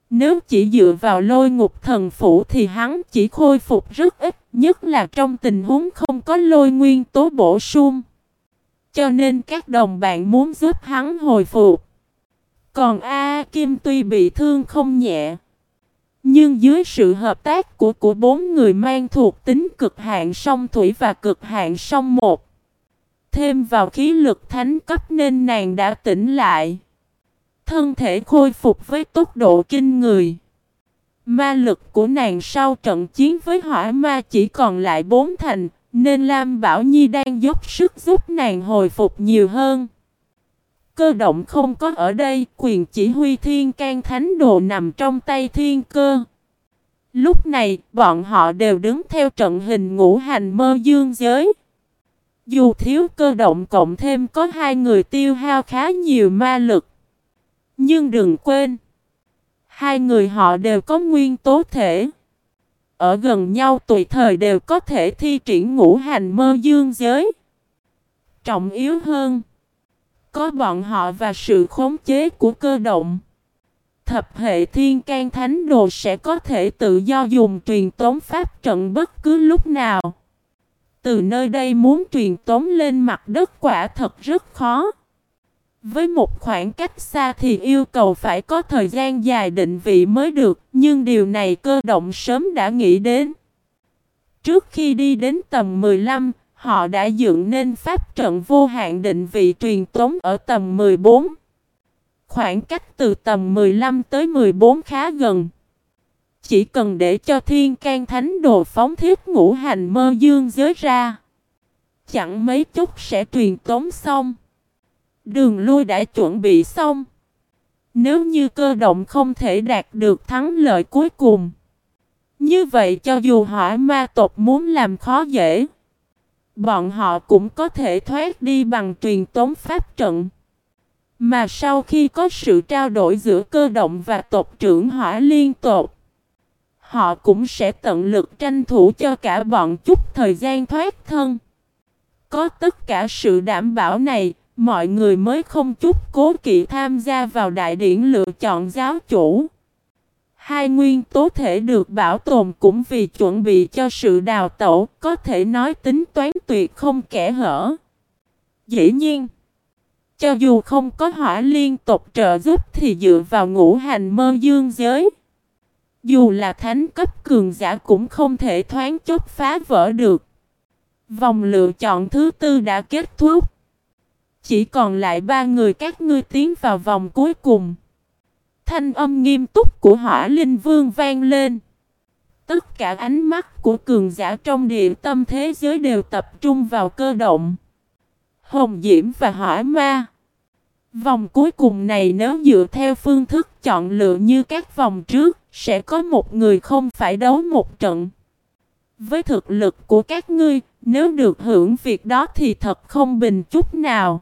Nếu chỉ dựa vào lôi ngục thần phủ thì hắn chỉ khôi phục rất ít, nhất là trong tình huống không có lôi nguyên tố bổ sung. Cho nên các đồng bạn muốn giúp hắn hồi phục. Còn A Kim tuy bị thương không nhẹ, nhưng dưới sự hợp tác của của bốn người mang thuộc tính cực hạn song thủy và cực hạn song một, thêm vào khí lực thánh cấp nên nàng đã tỉnh lại. Thân thể khôi phục với tốc độ kinh người. Ma lực của nàng sau trận chiến với hỏa ma chỉ còn lại bốn thành, nên Lam Bảo Nhi đang dốc sức giúp nàng hồi phục nhiều hơn. Cơ động không có ở đây, quyền chỉ huy thiên can thánh đồ nằm trong tay thiên cơ. Lúc này, bọn họ đều đứng theo trận hình ngũ hành mơ dương giới. Dù thiếu cơ động cộng thêm có hai người tiêu hao khá nhiều ma lực. Nhưng đừng quên, hai người họ đều có nguyên tố thể. Ở gần nhau tùy thời đều có thể thi triển ngũ hành mơ dương giới. Trọng yếu hơn, có bọn họ và sự khống chế của cơ động. Thập hệ thiên can thánh đồ sẽ có thể tự do dùng truyền tống pháp trận bất cứ lúc nào. Từ nơi đây muốn truyền tống lên mặt đất quả thật rất khó. Với một khoảng cách xa thì yêu cầu phải có thời gian dài định vị mới được, nhưng điều này cơ động sớm đã nghĩ đến. Trước khi đi đến tầm 15, họ đã dựng nên pháp trận vô hạn định vị truyền tống ở tầm 14. Khoảng cách từ tầm 15 tới 14 khá gần. Chỉ cần để cho thiên can thánh đồ phóng thiết ngũ hành mơ dương giới ra. Chẳng mấy chút sẽ truyền tống xong. Đường lui đã chuẩn bị xong. Nếu như cơ động không thể đạt được thắng lợi cuối cùng. Như vậy cho dù hỏa ma tộc muốn làm khó dễ. Bọn họ cũng có thể thoát đi bằng truyền tống pháp trận. Mà sau khi có sự trao đổi giữa cơ động và tộc trưởng hỏa liên tộc. Họ cũng sẽ tận lực tranh thủ cho cả bọn chút thời gian thoát thân. Có tất cả sự đảm bảo này, mọi người mới không chút cố kỵ tham gia vào đại điển lựa chọn giáo chủ. Hai nguyên tố thể được bảo tồn cũng vì chuẩn bị cho sự đào tẩu, có thể nói tính toán tuyệt không kẻ hở. Dĩ nhiên, Cho dù không có hỏa liên tục trợ giúp thì dựa vào ngũ hành mơ dương giới. Dù là thánh cấp cường giả cũng không thể thoáng chốc phá vỡ được. Vòng lựa chọn thứ tư đã kết thúc. Chỉ còn lại ba người các ngươi tiến vào vòng cuối cùng. Thanh âm nghiêm túc của hỏa linh vương vang lên. Tất cả ánh mắt của cường giả trong địa tâm thế giới đều tập trung vào cơ động. Hồng Diễm và Hỏa Ma. Vòng cuối cùng này nếu dựa theo phương thức chọn lựa như các vòng trước, sẽ có một người không phải đấu một trận. Với thực lực của các ngươi, nếu được hưởng việc đó thì thật không bình chút nào.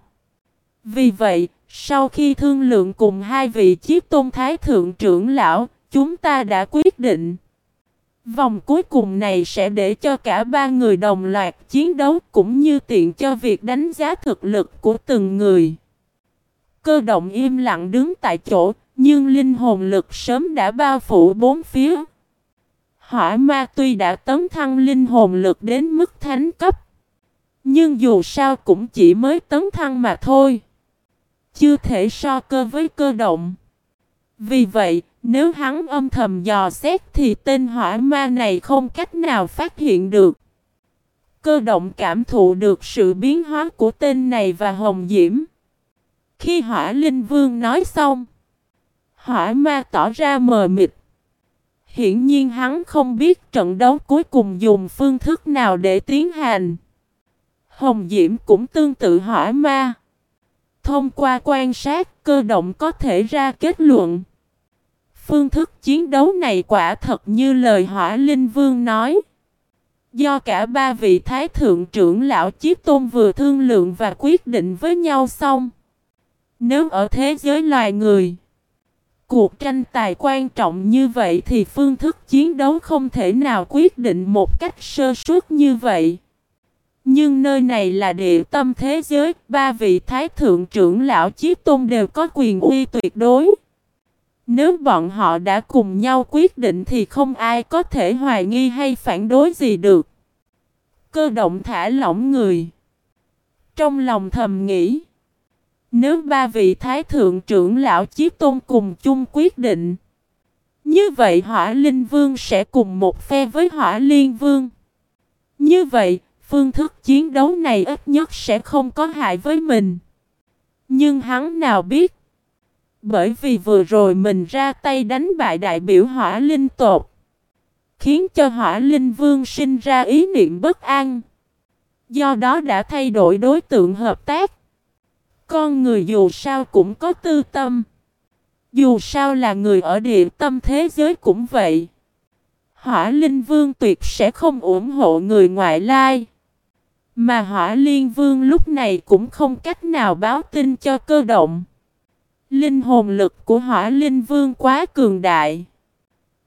Vì vậy, sau khi thương lượng cùng hai vị chiếc tôn thái thượng trưởng lão, chúng ta đã quyết định. Vòng cuối cùng này sẽ để cho cả ba người đồng loạt chiến đấu cũng như tiện cho việc đánh giá thực lực của từng người. Cơ động im lặng đứng tại chỗ, nhưng linh hồn lực sớm đã bao phủ bốn phía. Hỏa ma tuy đã tấn thăng linh hồn lực đến mức thánh cấp, nhưng dù sao cũng chỉ mới tấn thăng mà thôi. Chưa thể so cơ với cơ động. Vì vậy, nếu hắn âm thầm dò xét thì tên hỏa ma này không cách nào phát hiện được. Cơ động cảm thụ được sự biến hóa của tên này và hồng diễm. Khi hỏa linh vương nói xong, hỏa ma tỏ ra mờ mịt. Hiển nhiên hắn không biết trận đấu cuối cùng dùng phương thức nào để tiến hành. Hồng Diễm cũng tương tự hỏa ma. Thông qua quan sát, cơ động có thể ra kết luận. Phương thức chiến đấu này quả thật như lời hỏa linh vương nói. Do cả ba vị thái thượng trưởng lão chiếc tôn vừa thương lượng và quyết định với nhau xong. Nếu ở thế giới loài người, cuộc tranh tài quan trọng như vậy thì phương thức chiến đấu không thể nào quyết định một cách sơ suất như vậy. Nhưng nơi này là địa tâm thế giới, ba vị thái thượng trưởng lão chiếc tôn đều có quyền uy tuyệt đối. Nếu bọn họ đã cùng nhau quyết định thì không ai có thể hoài nghi hay phản đối gì được. Cơ động thả lỏng người. Trong lòng thầm nghĩ. Nếu ba vị thái thượng trưởng lão chiếc tôn cùng chung quyết định. Như vậy hỏa linh vương sẽ cùng một phe với hỏa liên vương. Như vậy, phương thức chiến đấu này ít nhất sẽ không có hại với mình. Nhưng hắn nào biết. Bởi vì vừa rồi mình ra tay đánh bại đại biểu hỏa linh tột. Khiến cho hỏa linh vương sinh ra ý niệm bất an. Do đó đã thay đổi đối tượng hợp tác. Con người dù sao cũng có tư tâm. Dù sao là người ở địa tâm thế giới cũng vậy. Hỏa Linh Vương tuyệt sẽ không ủng hộ người ngoại lai. Mà Hỏa Liên Vương lúc này cũng không cách nào báo tin cho cơ động. Linh hồn lực của Hỏa Linh Vương quá cường đại.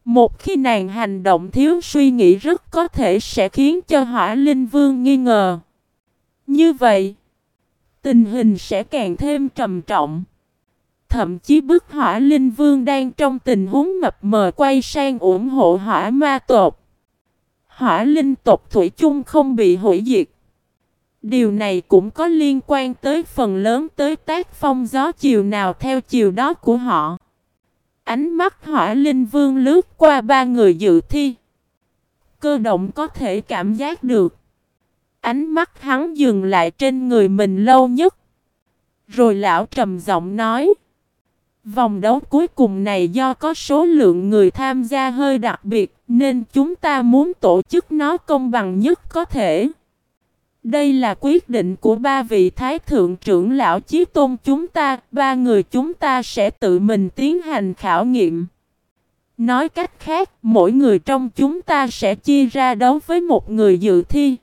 Một khi nàng hành động thiếu suy nghĩ rất có thể sẽ khiến cho Hỏa Linh Vương nghi ngờ. Như vậy, tình hình sẽ càng thêm trầm trọng. Thậm chí bức hỏa linh vương đang trong tình huống mập mờ quay sang ủng hộ hỏa ma tộc. Hỏa linh tộc thủy chung không bị hủy diệt. Điều này cũng có liên quan tới phần lớn tới tác phong gió chiều nào theo chiều đó của họ. Ánh mắt hỏa linh vương lướt qua ba người dự thi. Cơ động có thể cảm giác được. Ánh mắt hắn dừng lại trên người mình lâu nhất. Rồi lão trầm giọng nói. Vòng đấu cuối cùng này do có số lượng người tham gia hơi đặc biệt nên chúng ta muốn tổ chức nó công bằng nhất có thể. Đây là quyết định của ba vị thái thượng trưởng lão chí tôn chúng ta, ba người chúng ta sẽ tự mình tiến hành khảo nghiệm. Nói cách khác, mỗi người trong chúng ta sẽ chia ra đấu với một người dự thi.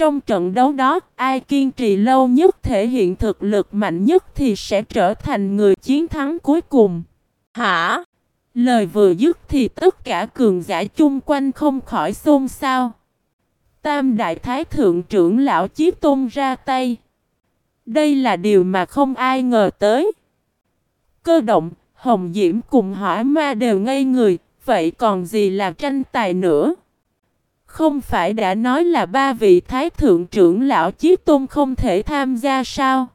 Trong trận đấu đó, ai kiên trì lâu nhất thể hiện thực lực mạnh nhất thì sẽ trở thành người chiến thắng cuối cùng. Hả? Lời vừa dứt thì tất cả cường giả chung quanh không khỏi xôn xao. Tam đại thái thượng trưởng lão chiếc tôn ra tay. Đây là điều mà không ai ngờ tới. Cơ động, hồng diễm cùng hỏa ma đều ngây người, vậy còn gì là tranh tài nữa? Không phải đã nói là ba vị thái thượng trưởng lão chí tôn không thể tham gia sao?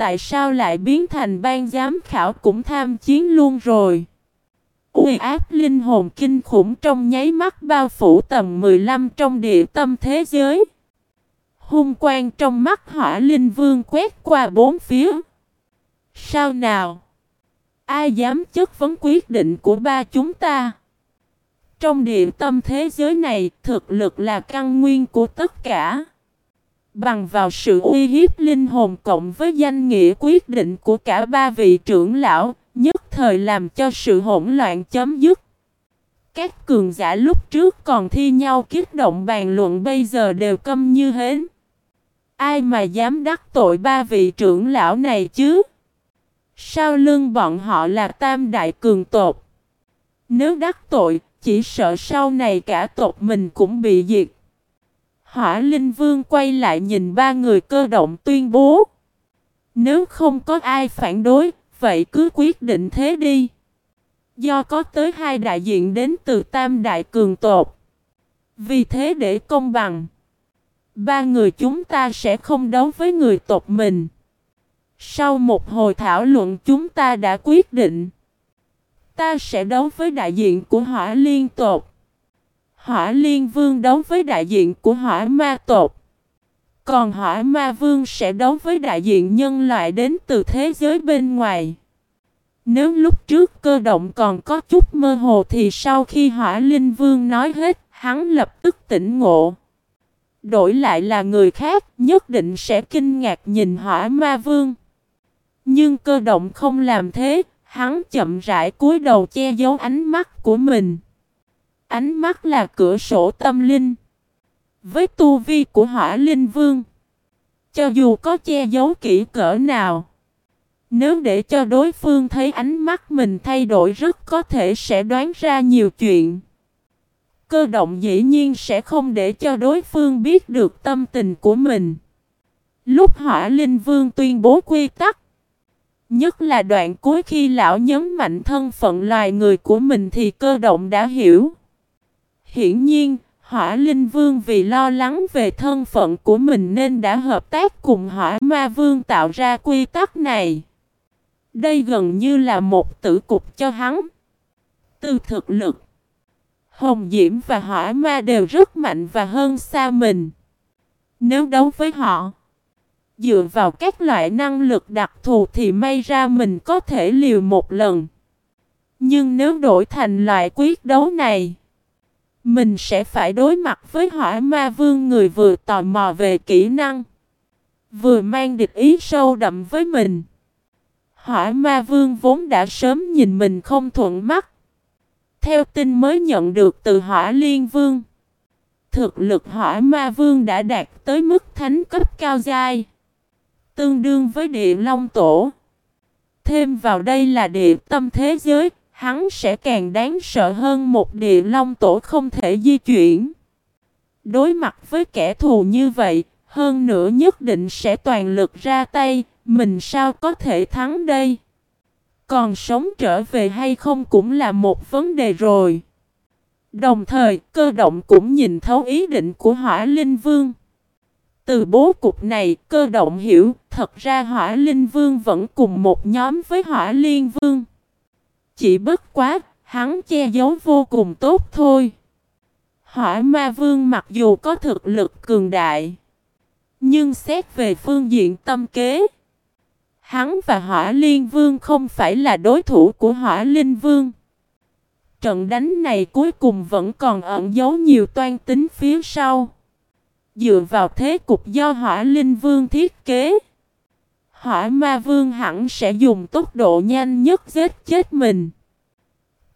tại sao lại biến thành ban giám khảo cũng tham chiến luôn rồi. Uy áp linh hồn kinh khủng trong nháy mắt bao phủ tầm 15 trong địa tâm thế giới. Hung quang trong mắt hỏa linh vương quét qua bốn phía. Sao nào? Ai dám chất vấn quyết định của ba chúng ta? Trong địa tâm thế giới này, thực lực là căn nguyên của tất cả. Bằng vào sự uy hiếp linh hồn cộng với danh nghĩa quyết định của cả ba vị trưởng lão, nhất thời làm cho sự hỗn loạn chấm dứt. Các cường giả lúc trước còn thi nhau kích động bàn luận bây giờ đều câm như hến. Ai mà dám đắc tội ba vị trưởng lão này chứ? Sau lưng bọn họ là tam đại cường tột. Nếu đắc tội, chỉ sợ sau này cả tộc mình cũng bị diệt. Hỏa Linh Vương quay lại nhìn ba người cơ động tuyên bố. Nếu không có ai phản đối, vậy cứ quyết định thế đi. Do có tới hai đại diện đến từ tam đại cường tộc. Vì thế để công bằng, ba người chúng ta sẽ không đấu với người tộc mình. Sau một hồi thảo luận chúng ta đã quyết định. Ta sẽ đấu với đại diện của hỏa liên tộc. Hỏa liên vương đấu với đại diện của hỏa ma tộc. Còn hỏa ma vương sẽ đấu với đại diện nhân loại đến từ thế giới bên ngoài. Nếu lúc trước cơ động còn có chút mơ hồ thì sau khi hỏa linh vương nói hết, hắn lập tức tỉnh ngộ. Đổi lại là người khác, nhất định sẽ kinh ngạc nhìn hỏa ma vương. Nhưng cơ động không làm thế, hắn chậm rãi cúi đầu che giấu ánh mắt của mình. Ánh mắt là cửa sổ tâm linh. Với tu vi của hỏa linh vương, cho dù có che giấu kỹ cỡ nào, nếu để cho đối phương thấy ánh mắt mình thay đổi rất có thể sẽ đoán ra nhiều chuyện. Cơ động dĩ nhiên sẽ không để cho đối phương biết được tâm tình của mình. Lúc hỏa linh vương tuyên bố quy tắc, Nhất là đoạn cuối khi lão nhấn mạnh thân phận loài người của mình thì cơ động đã hiểu. Hiển nhiên, hỏa linh vương vì lo lắng về thân phận của mình nên đã hợp tác cùng hỏa ma vương tạo ra quy tắc này. Đây gần như là một tử cục cho hắn. Từ thực lực, Hồng Diễm và hỏa ma đều rất mạnh và hơn xa mình. Nếu đấu với họ, Dựa vào các loại năng lực đặc thù thì may ra mình có thể liều một lần. Nhưng nếu đổi thành loại quyết đấu này, mình sẽ phải đối mặt với hỏa ma vương người vừa tò mò về kỹ năng, vừa mang địch ý sâu đậm với mình. Hỏa ma vương vốn đã sớm nhìn mình không thuận mắt. Theo tin mới nhận được từ hỏa liên vương, thực lực hỏa ma vương đã đạt tới mức thánh cấp cao giai tương đương với địa long tổ. Thêm vào đây là địa tâm thế giới, hắn sẽ càng đáng sợ hơn một địa long tổ không thể di chuyển. Đối mặt với kẻ thù như vậy, hơn nữa nhất định sẽ toàn lực ra tay, mình sao có thể thắng đây? Còn sống trở về hay không cũng là một vấn đề rồi. Đồng thời, cơ động cũng nhìn thấu ý định của hỏa linh vương. Từ bố cục này, cơ động hiểu, thật ra hỏa linh vương vẫn cùng một nhóm với hỏa liên vương. Chỉ bất quá, hắn che giấu vô cùng tốt thôi. Hỏa ma vương mặc dù có thực lực cường đại, nhưng xét về phương diện tâm kế, hắn và hỏa liên vương không phải là đối thủ của hỏa linh vương. Trận đánh này cuối cùng vẫn còn ẩn giấu nhiều toan tính phía sau. Dựa vào thế cục do hỏa linh vương thiết kế. Hỏa ma vương hẳn sẽ dùng tốc độ nhanh nhất giết chết mình.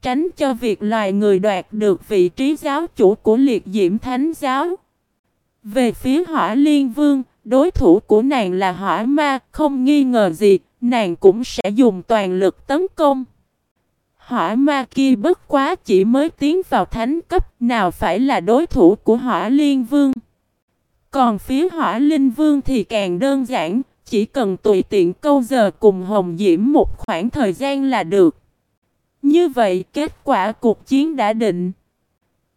Tránh cho việc loài người đoạt được vị trí giáo chủ của liệt diễm thánh giáo. Về phía hỏa liên vương, Đối thủ của nàng là hỏa ma, Không nghi ngờ gì, Nàng cũng sẽ dùng toàn lực tấn công. Hỏa ma kia bất quá chỉ mới tiến vào thánh cấp, Nào phải là đối thủ của hỏa liên vương còn phía hỏa linh vương thì càng đơn giản, chỉ cần tùy tiện câu giờ cùng Hồng Diễm một khoảng thời gian là được. Như vậy kết quả cuộc chiến đã định.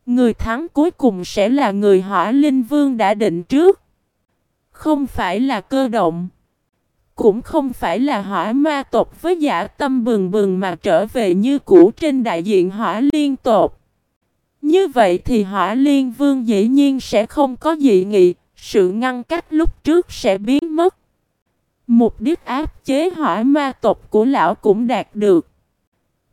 Người thắng cuối cùng sẽ là người hỏa linh vương đã định trước. Không phải là cơ động. Cũng không phải là hỏa ma tộc với giả tâm bừng bừng mà trở về như cũ trên đại diện hỏa liên tộc. Như vậy thì hỏa liên vương dĩ nhiên sẽ không có dị nghị, sự ngăn cách lúc trước sẽ biến mất. Mục đích áp chế hỏa ma tộc của lão cũng đạt được.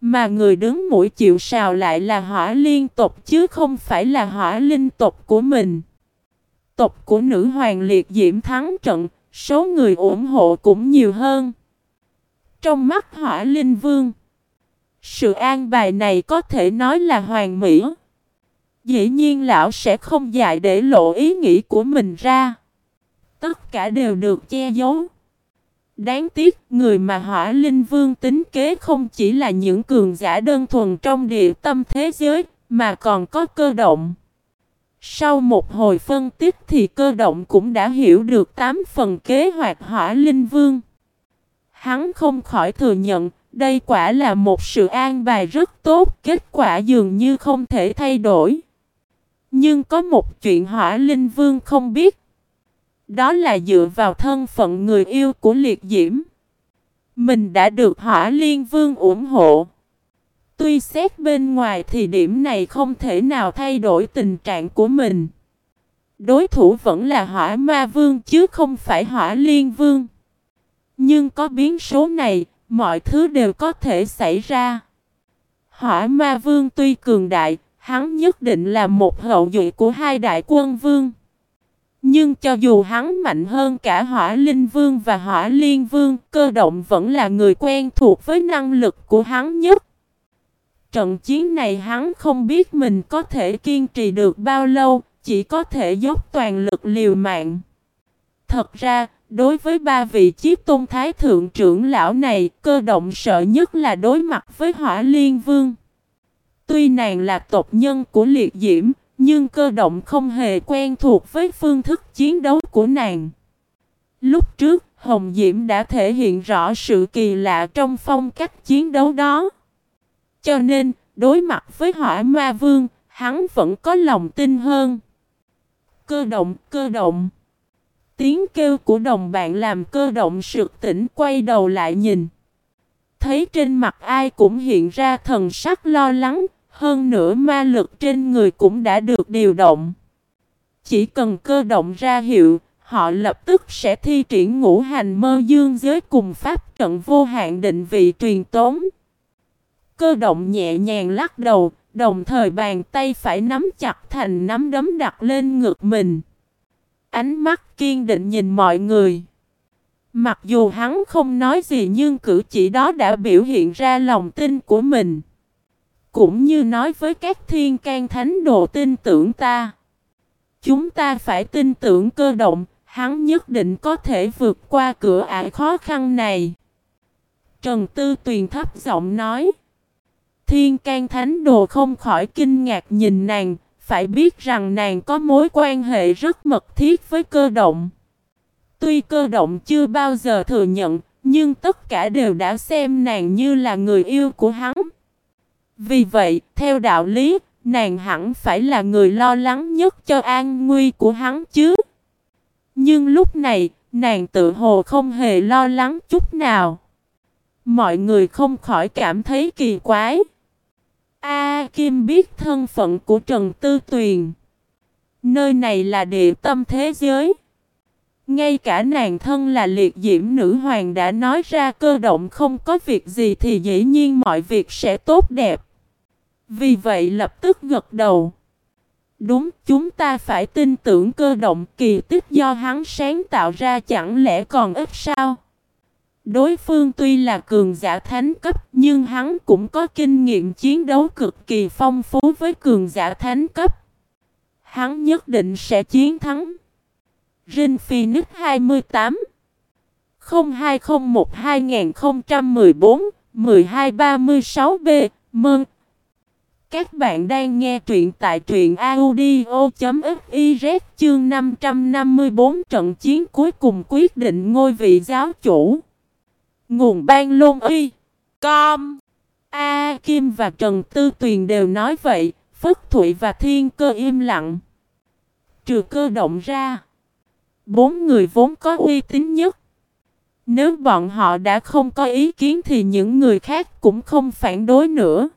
Mà người đứng mũi chịu sào lại là hỏa liên tộc chứ không phải là hỏa linh tộc của mình. Tộc của nữ hoàng liệt diễm thắng trận, số người ủng hộ cũng nhiều hơn. Trong mắt hỏa linh vương, sự an bài này có thể nói là hoàn mỹ. Dĩ nhiên lão sẽ không dạy để lộ ý nghĩ của mình ra. Tất cả đều được che giấu. Đáng tiếc, người mà hỏa linh vương tính kế không chỉ là những cường giả đơn thuần trong địa tâm thế giới, mà còn có cơ động. Sau một hồi phân tích thì cơ động cũng đã hiểu được 8 phần kế hoạch hỏa linh vương. Hắn không khỏi thừa nhận, đây quả là một sự an bài rất tốt, kết quả dường như không thể thay đổi. Nhưng có một chuyện hỏa linh vương không biết. Đó là dựa vào thân phận người yêu của liệt diễm. Mình đã được hỏa liên vương ủng hộ. Tuy xét bên ngoài thì điểm này không thể nào thay đổi tình trạng của mình. Đối thủ vẫn là hỏa ma vương chứ không phải hỏa liên vương. Nhưng có biến số này, mọi thứ đều có thể xảy ra. Hỏa ma vương tuy cường đại, hắn nhất định là một hậu duệ của hai đại quân vương. Nhưng cho dù hắn mạnh hơn cả hỏa linh vương và hỏa liên vương, cơ động vẫn là người quen thuộc với năng lực của hắn nhất. Trận chiến này hắn không biết mình có thể kiên trì được bao lâu, chỉ có thể dốc toàn lực liều mạng. Thật ra, đối với ba vị chiếc tôn thái thượng trưởng lão này, cơ động sợ nhất là đối mặt với hỏa liên vương. Tuy nàng là tộc nhân của liệt diễm, nhưng cơ động không hề quen thuộc với phương thức chiến đấu của nàng. Lúc trước, Hồng Diễm đã thể hiện rõ sự kỳ lạ trong phong cách chiến đấu đó. Cho nên, đối mặt với hỏa ma vương, hắn vẫn có lòng tin hơn. Cơ động, cơ động. Tiếng kêu của đồng bạn làm cơ động sực tỉnh quay đầu lại nhìn. Thấy trên mặt ai cũng hiện ra thần sắc lo lắng, hơn nữa ma lực trên người cũng đã được điều động. Chỉ cần cơ động ra hiệu, họ lập tức sẽ thi triển ngũ hành mơ dương giới cùng pháp trận vô hạn định vị truyền tống. Cơ động nhẹ nhàng lắc đầu, đồng thời bàn tay phải nắm chặt thành nắm đấm đặt lên ngực mình. Ánh mắt kiên định nhìn mọi người. Mặc dù hắn không nói gì nhưng cử chỉ đó đã biểu hiện ra lòng tin của mình. Cũng như nói với các thiên can thánh đồ tin tưởng ta. Chúng ta phải tin tưởng cơ động, hắn nhất định có thể vượt qua cửa ải khó khăn này. Trần Tư Tuyền thấp giọng nói. Thiên can thánh đồ không khỏi kinh ngạc nhìn nàng, phải biết rằng nàng có mối quan hệ rất mật thiết với cơ động. Tuy cơ động chưa bao giờ thừa nhận, nhưng tất cả đều đã xem nàng như là người yêu của hắn. Vì vậy, theo đạo lý, nàng hẳn phải là người lo lắng nhất cho an nguy của hắn chứ. Nhưng lúc này, nàng tự hồ không hề lo lắng chút nào. Mọi người không khỏi cảm thấy kỳ quái. A Kim biết thân phận của Trần Tư Tuyền. Nơi này là địa tâm thế giới. Ngay cả nàng thân là liệt diễm nữ hoàng đã nói ra cơ động không có việc gì thì dĩ nhiên mọi việc sẽ tốt đẹp. Vì vậy lập tức gật đầu. Đúng, chúng ta phải tin tưởng cơ động kỳ tích do hắn sáng tạo ra chẳng lẽ còn ít sao? Đối phương tuy là cường giả thánh cấp nhưng hắn cũng có kinh nghiệm chiến đấu cực kỳ phong phú với cường giả thánh cấp. Hắn nhất định sẽ chiến thắng. Rin Phoenix 28 0201 2014 1236B Mơn Các bạn đang nghe truyện tại truyện audio.fiz chương 554 trận chiến cuối cùng quyết định ngôi vị giáo chủ. Nguồn ban lôn uy. Com. A Kim và Trần Tư Tuyền đều nói vậy. Phất Thụy và Thiên Cơ im lặng. Trừ cơ động ra. Bốn người vốn có uy tín nhất. Nếu bọn họ đã không có ý kiến thì những người khác cũng không phản đối nữa.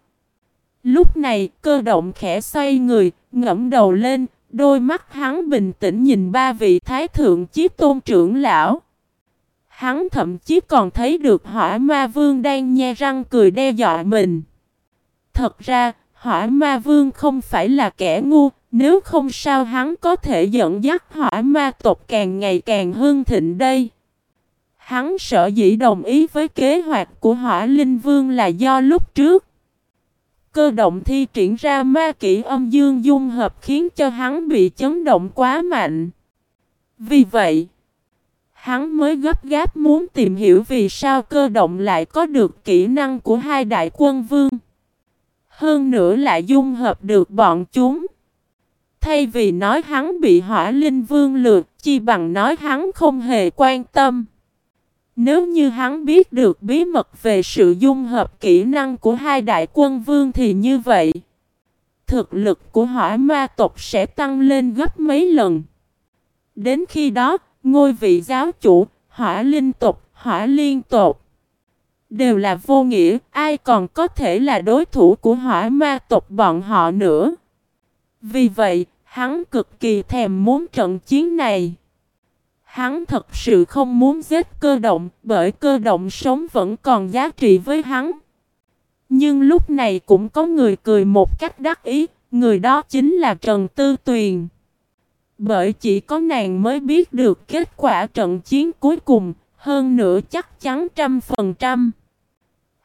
Lúc này cơ động khẽ xoay người, ngẫm đầu lên, đôi mắt hắn bình tĩnh nhìn ba vị thái thượng chiếc tôn trưởng lão. Hắn thậm chí còn thấy được hỏa ma vương đang nhe răng cười đe dọa mình. Thật ra, hỏa ma vương không phải là kẻ ngu, nếu không sao hắn có thể dẫn dắt hỏa ma tộc càng ngày càng hưng thịnh đây. Hắn sợ dĩ đồng ý với kế hoạch của hỏa linh vương là do lúc trước. Cơ động thi triển ra ma kỹ âm dương dung hợp khiến cho hắn bị chấn động quá mạnh. Vì vậy, hắn mới gấp gáp muốn tìm hiểu vì sao cơ động lại có được kỹ năng của hai đại quân vương. Hơn nữa lại dung hợp được bọn chúng. Thay vì nói hắn bị hỏa linh vương lượt, chi bằng nói hắn không hề quan tâm. Nếu như hắn biết được bí mật về sự dung hợp kỹ năng của hai đại quân vương thì như vậy, thực lực của hỏa ma tộc sẽ tăng lên gấp mấy lần. Đến khi đó, ngôi vị giáo chủ, hỏa linh tộc, hỏa liên tộc đều là vô nghĩa, ai còn có thể là đối thủ của hỏa ma tộc bọn họ nữa. Vì vậy, hắn cực kỳ thèm muốn trận chiến này. Hắn thật sự không muốn giết cơ động, bởi cơ động sống vẫn còn giá trị với hắn. Nhưng lúc này cũng có người cười một cách đắc ý, người đó chính là Trần Tư Tuyền. Bởi chỉ có nàng mới biết được kết quả trận chiến cuối cùng, hơn nữa chắc chắn trăm phần trăm.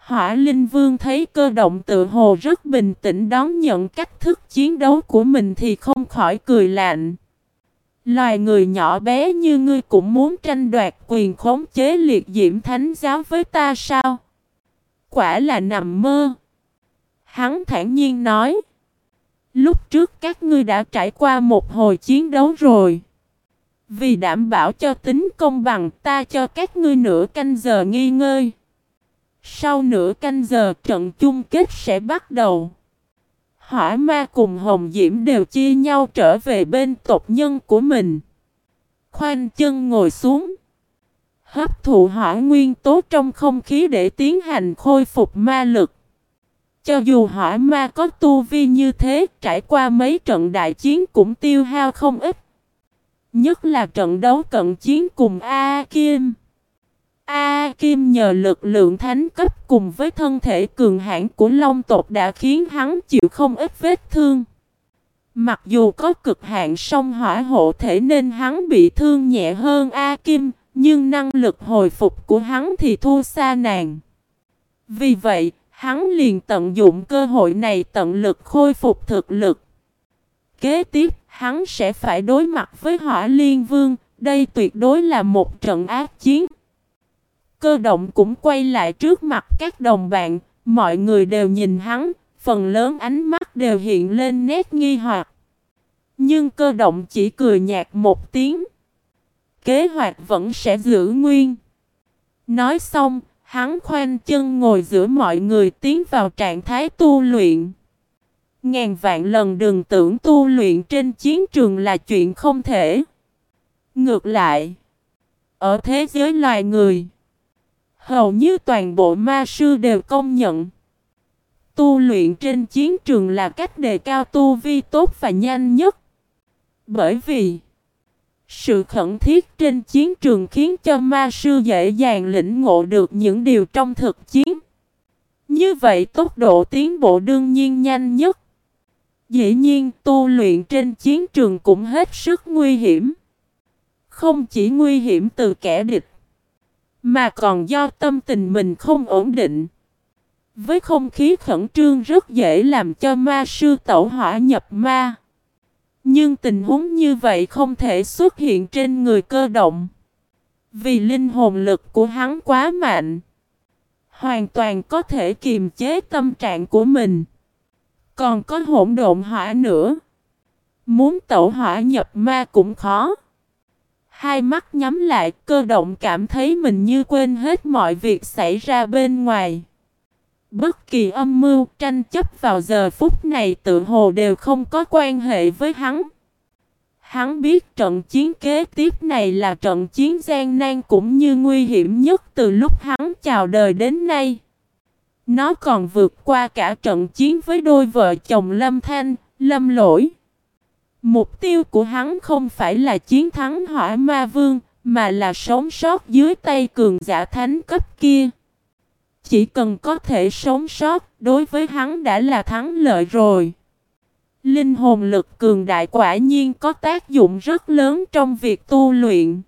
Hỏa Linh Vương thấy cơ động tự hồ rất bình tĩnh đón nhận cách thức chiến đấu của mình thì không khỏi cười lạnh. Loài người nhỏ bé như ngươi cũng muốn tranh đoạt quyền khống chế liệt diễm thánh giáo với ta sao? Quả là nằm mơ. Hắn thản nhiên nói. Lúc trước các ngươi đã trải qua một hồi chiến đấu rồi. Vì đảm bảo cho tính công bằng, ta cho các ngươi nửa canh giờ nghi ngơi. Sau nửa canh giờ trận chung kết sẽ bắt đầu. Hỏa ma cùng Hồng Diễm đều chia nhau trở về bên tộc nhân của mình. Khoanh chân ngồi xuống. Hấp thụ hỏa nguyên tố trong không khí để tiến hành khôi phục ma lực. Cho dù hỏa ma có tu vi như thế, trải qua mấy trận đại chiến cũng tiêu hao không ít. Nhất là trận đấu cận chiến cùng A Kim. A Kim nhờ lực lượng thánh cấp cùng với thân thể cường hãn của Long tộc đã khiến hắn chịu không ít vết thương. Mặc dù có cực hạn song hỏa hộ thể nên hắn bị thương nhẹ hơn A Kim, nhưng năng lực hồi phục của hắn thì thua xa nàng. Vì vậy, hắn liền tận dụng cơ hội này tận lực khôi phục thực lực. Kế tiếp, hắn sẽ phải đối mặt với hỏa liên vương, đây tuyệt đối là một trận ác chiến. Cơ động cũng quay lại trước mặt các đồng bạn, mọi người đều nhìn hắn, phần lớn ánh mắt đều hiện lên nét nghi hoặc. Nhưng cơ động chỉ cười nhạt một tiếng. Kế hoạch vẫn sẽ giữ nguyên. Nói xong, hắn khoanh chân ngồi giữa mọi người tiến vào trạng thái tu luyện. Ngàn vạn lần đừng tưởng tu luyện trên chiến trường là chuyện không thể. Ngược lại, ở thế giới loài người, Hầu như toàn bộ ma sư đều công nhận. Tu luyện trên chiến trường là cách đề cao tu vi tốt và nhanh nhất. Bởi vì, sự khẩn thiết trên chiến trường khiến cho ma sư dễ dàng lĩnh ngộ được những điều trong thực chiến. Như vậy tốc độ tiến bộ đương nhiên nhanh nhất. Dĩ nhiên, tu luyện trên chiến trường cũng hết sức nguy hiểm. Không chỉ nguy hiểm từ kẻ địch mà còn do tâm tình mình không ổn định. Với không khí khẩn trương rất dễ làm cho ma sư tẩu hỏa nhập ma. Nhưng tình huống như vậy không thể xuất hiện trên người cơ động. Vì linh hồn lực của hắn quá mạnh. Hoàn toàn có thể kiềm chế tâm trạng của mình. Còn có hỗn độn hỏa nữa. Muốn tẩu hỏa nhập ma cũng khó. Hai mắt nhắm lại, cơ động cảm thấy mình như quên hết mọi việc xảy ra bên ngoài. Bất kỳ âm mưu, tranh chấp vào giờ phút này tự hồ đều không có quan hệ với hắn. Hắn biết trận chiến kế tiếp này là trận chiến gian nan cũng như nguy hiểm nhất từ lúc hắn chào đời đến nay. Nó còn vượt qua cả trận chiến với đôi vợ chồng Lâm Thanh, Lâm Lỗi. Mục tiêu của hắn không phải là chiến thắng hỏa ma vương, mà là sống sót dưới tay cường giả thánh cấp kia. Chỉ cần có thể sống sót, đối với hắn đã là thắng lợi rồi. Linh hồn lực cường đại quả nhiên có tác dụng rất lớn trong việc tu luyện.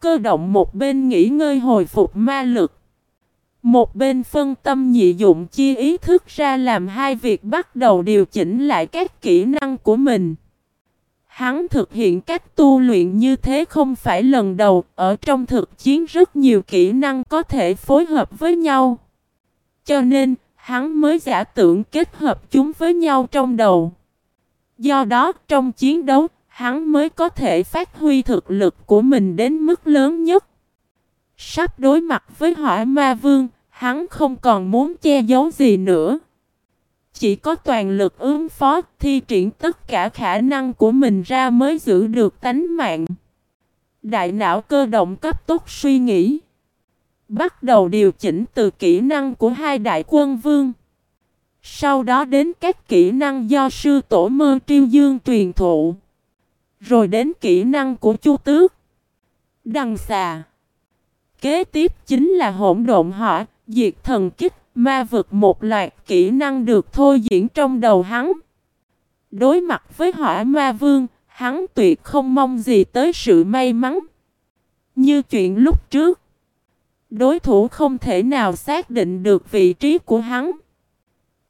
Cơ động một bên nghỉ ngơi hồi phục ma lực. Một bên phân tâm nhị dụng chi ý thức ra làm hai việc bắt đầu điều chỉnh lại các kỹ năng của mình. Hắn thực hiện cách tu luyện như thế không phải lần đầu, ở trong thực chiến rất nhiều kỹ năng có thể phối hợp với nhau. Cho nên, hắn mới giả tưởng kết hợp chúng với nhau trong đầu. Do đó, trong chiến đấu, hắn mới có thể phát huy thực lực của mình đến mức lớn nhất. Sắp đối mặt với hỏa ma vương, hắn không còn muốn che giấu gì nữa. Chỉ có toàn lực ứng phó, thi triển tất cả khả năng của mình ra mới giữ được tánh mạng. Đại não cơ động cấp tốc suy nghĩ. Bắt đầu điều chỉnh từ kỹ năng của hai đại quân vương. Sau đó đến các kỹ năng do sư tổ mơ triêu dương truyền thụ. Rồi đến kỹ năng của chu tước. Đằng xà. Kế tiếp chính là hỗn độn hỏa, diệt thần kích, ma vực một loạt kỹ năng được thôi diễn trong đầu hắn. Đối mặt với hỏa ma vương, hắn tuyệt không mong gì tới sự may mắn. Như chuyện lúc trước, đối thủ không thể nào xác định được vị trí của hắn.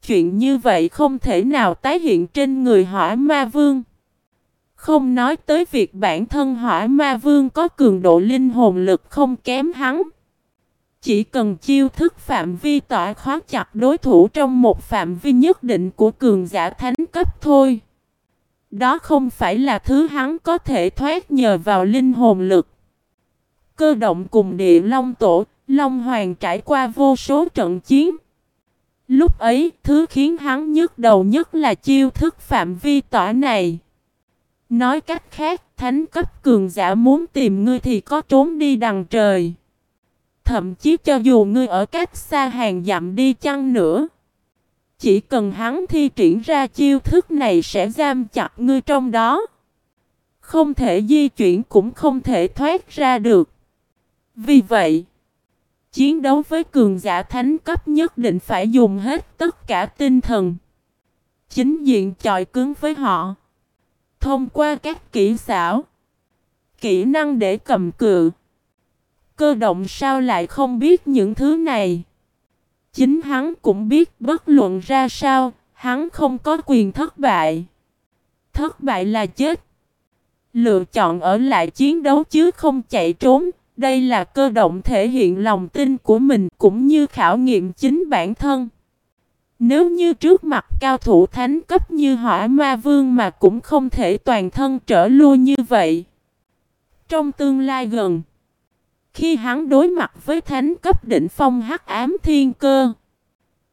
Chuyện như vậy không thể nào tái hiện trên người hỏa ma vương. Không nói tới việc bản thân hỏa ma vương có cường độ linh hồn lực không kém hắn. Chỉ cần chiêu thức phạm vi tỏa khóa chặt đối thủ trong một phạm vi nhất định của cường giả thánh cấp thôi. Đó không phải là thứ hắn có thể thoát nhờ vào linh hồn lực. Cơ động cùng địa long tổ, long hoàng trải qua vô số trận chiến. Lúc ấy, thứ khiến hắn nhức đầu nhất là chiêu thức phạm vi tỏa này. Nói cách khác, thánh cấp cường giả muốn tìm ngươi thì có trốn đi đằng trời. Thậm chí cho dù ngươi ở cách xa hàng dặm đi chăng nữa. Chỉ cần hắn thi triển ra chiêu thức này sẽ giam chặt ngươi trong đó. Không thể di chuyển cũng không thể thoát ra được. Vì vậy, chiến đấu với cường giả thánh cấp nhất định phải dùng hết tất cả tinh thần. Chính diện chọi cứng với họ. Thông qua các kỹ xảo, kỹ năng để cầm cự. Cơ động sao lại không biết những thứ này? Chính hắn cũng biết bất luận ra sao, hắn không có quyền thất bại. Thất bại là chết. Lựa chọn ở lại chiến đấu chứ không chạy trốn, đây là cơ động thể hiện lòng tin của mình cũng như khảo nghiệm chính bản thân. Nếu như trước mặt cao thủ thánh cấp như hỏa ma vương mà cũng không thể toàn thân trở lui như vậy. Trong tương lai gần, khi hắn đối mặt với thánh cấp đỉnh phong hắc ám thiên cơ,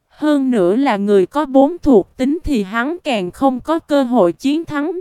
hơn nữa là người có bốn thuộc tính thì hắn càng không có cơ hội chiến thắng.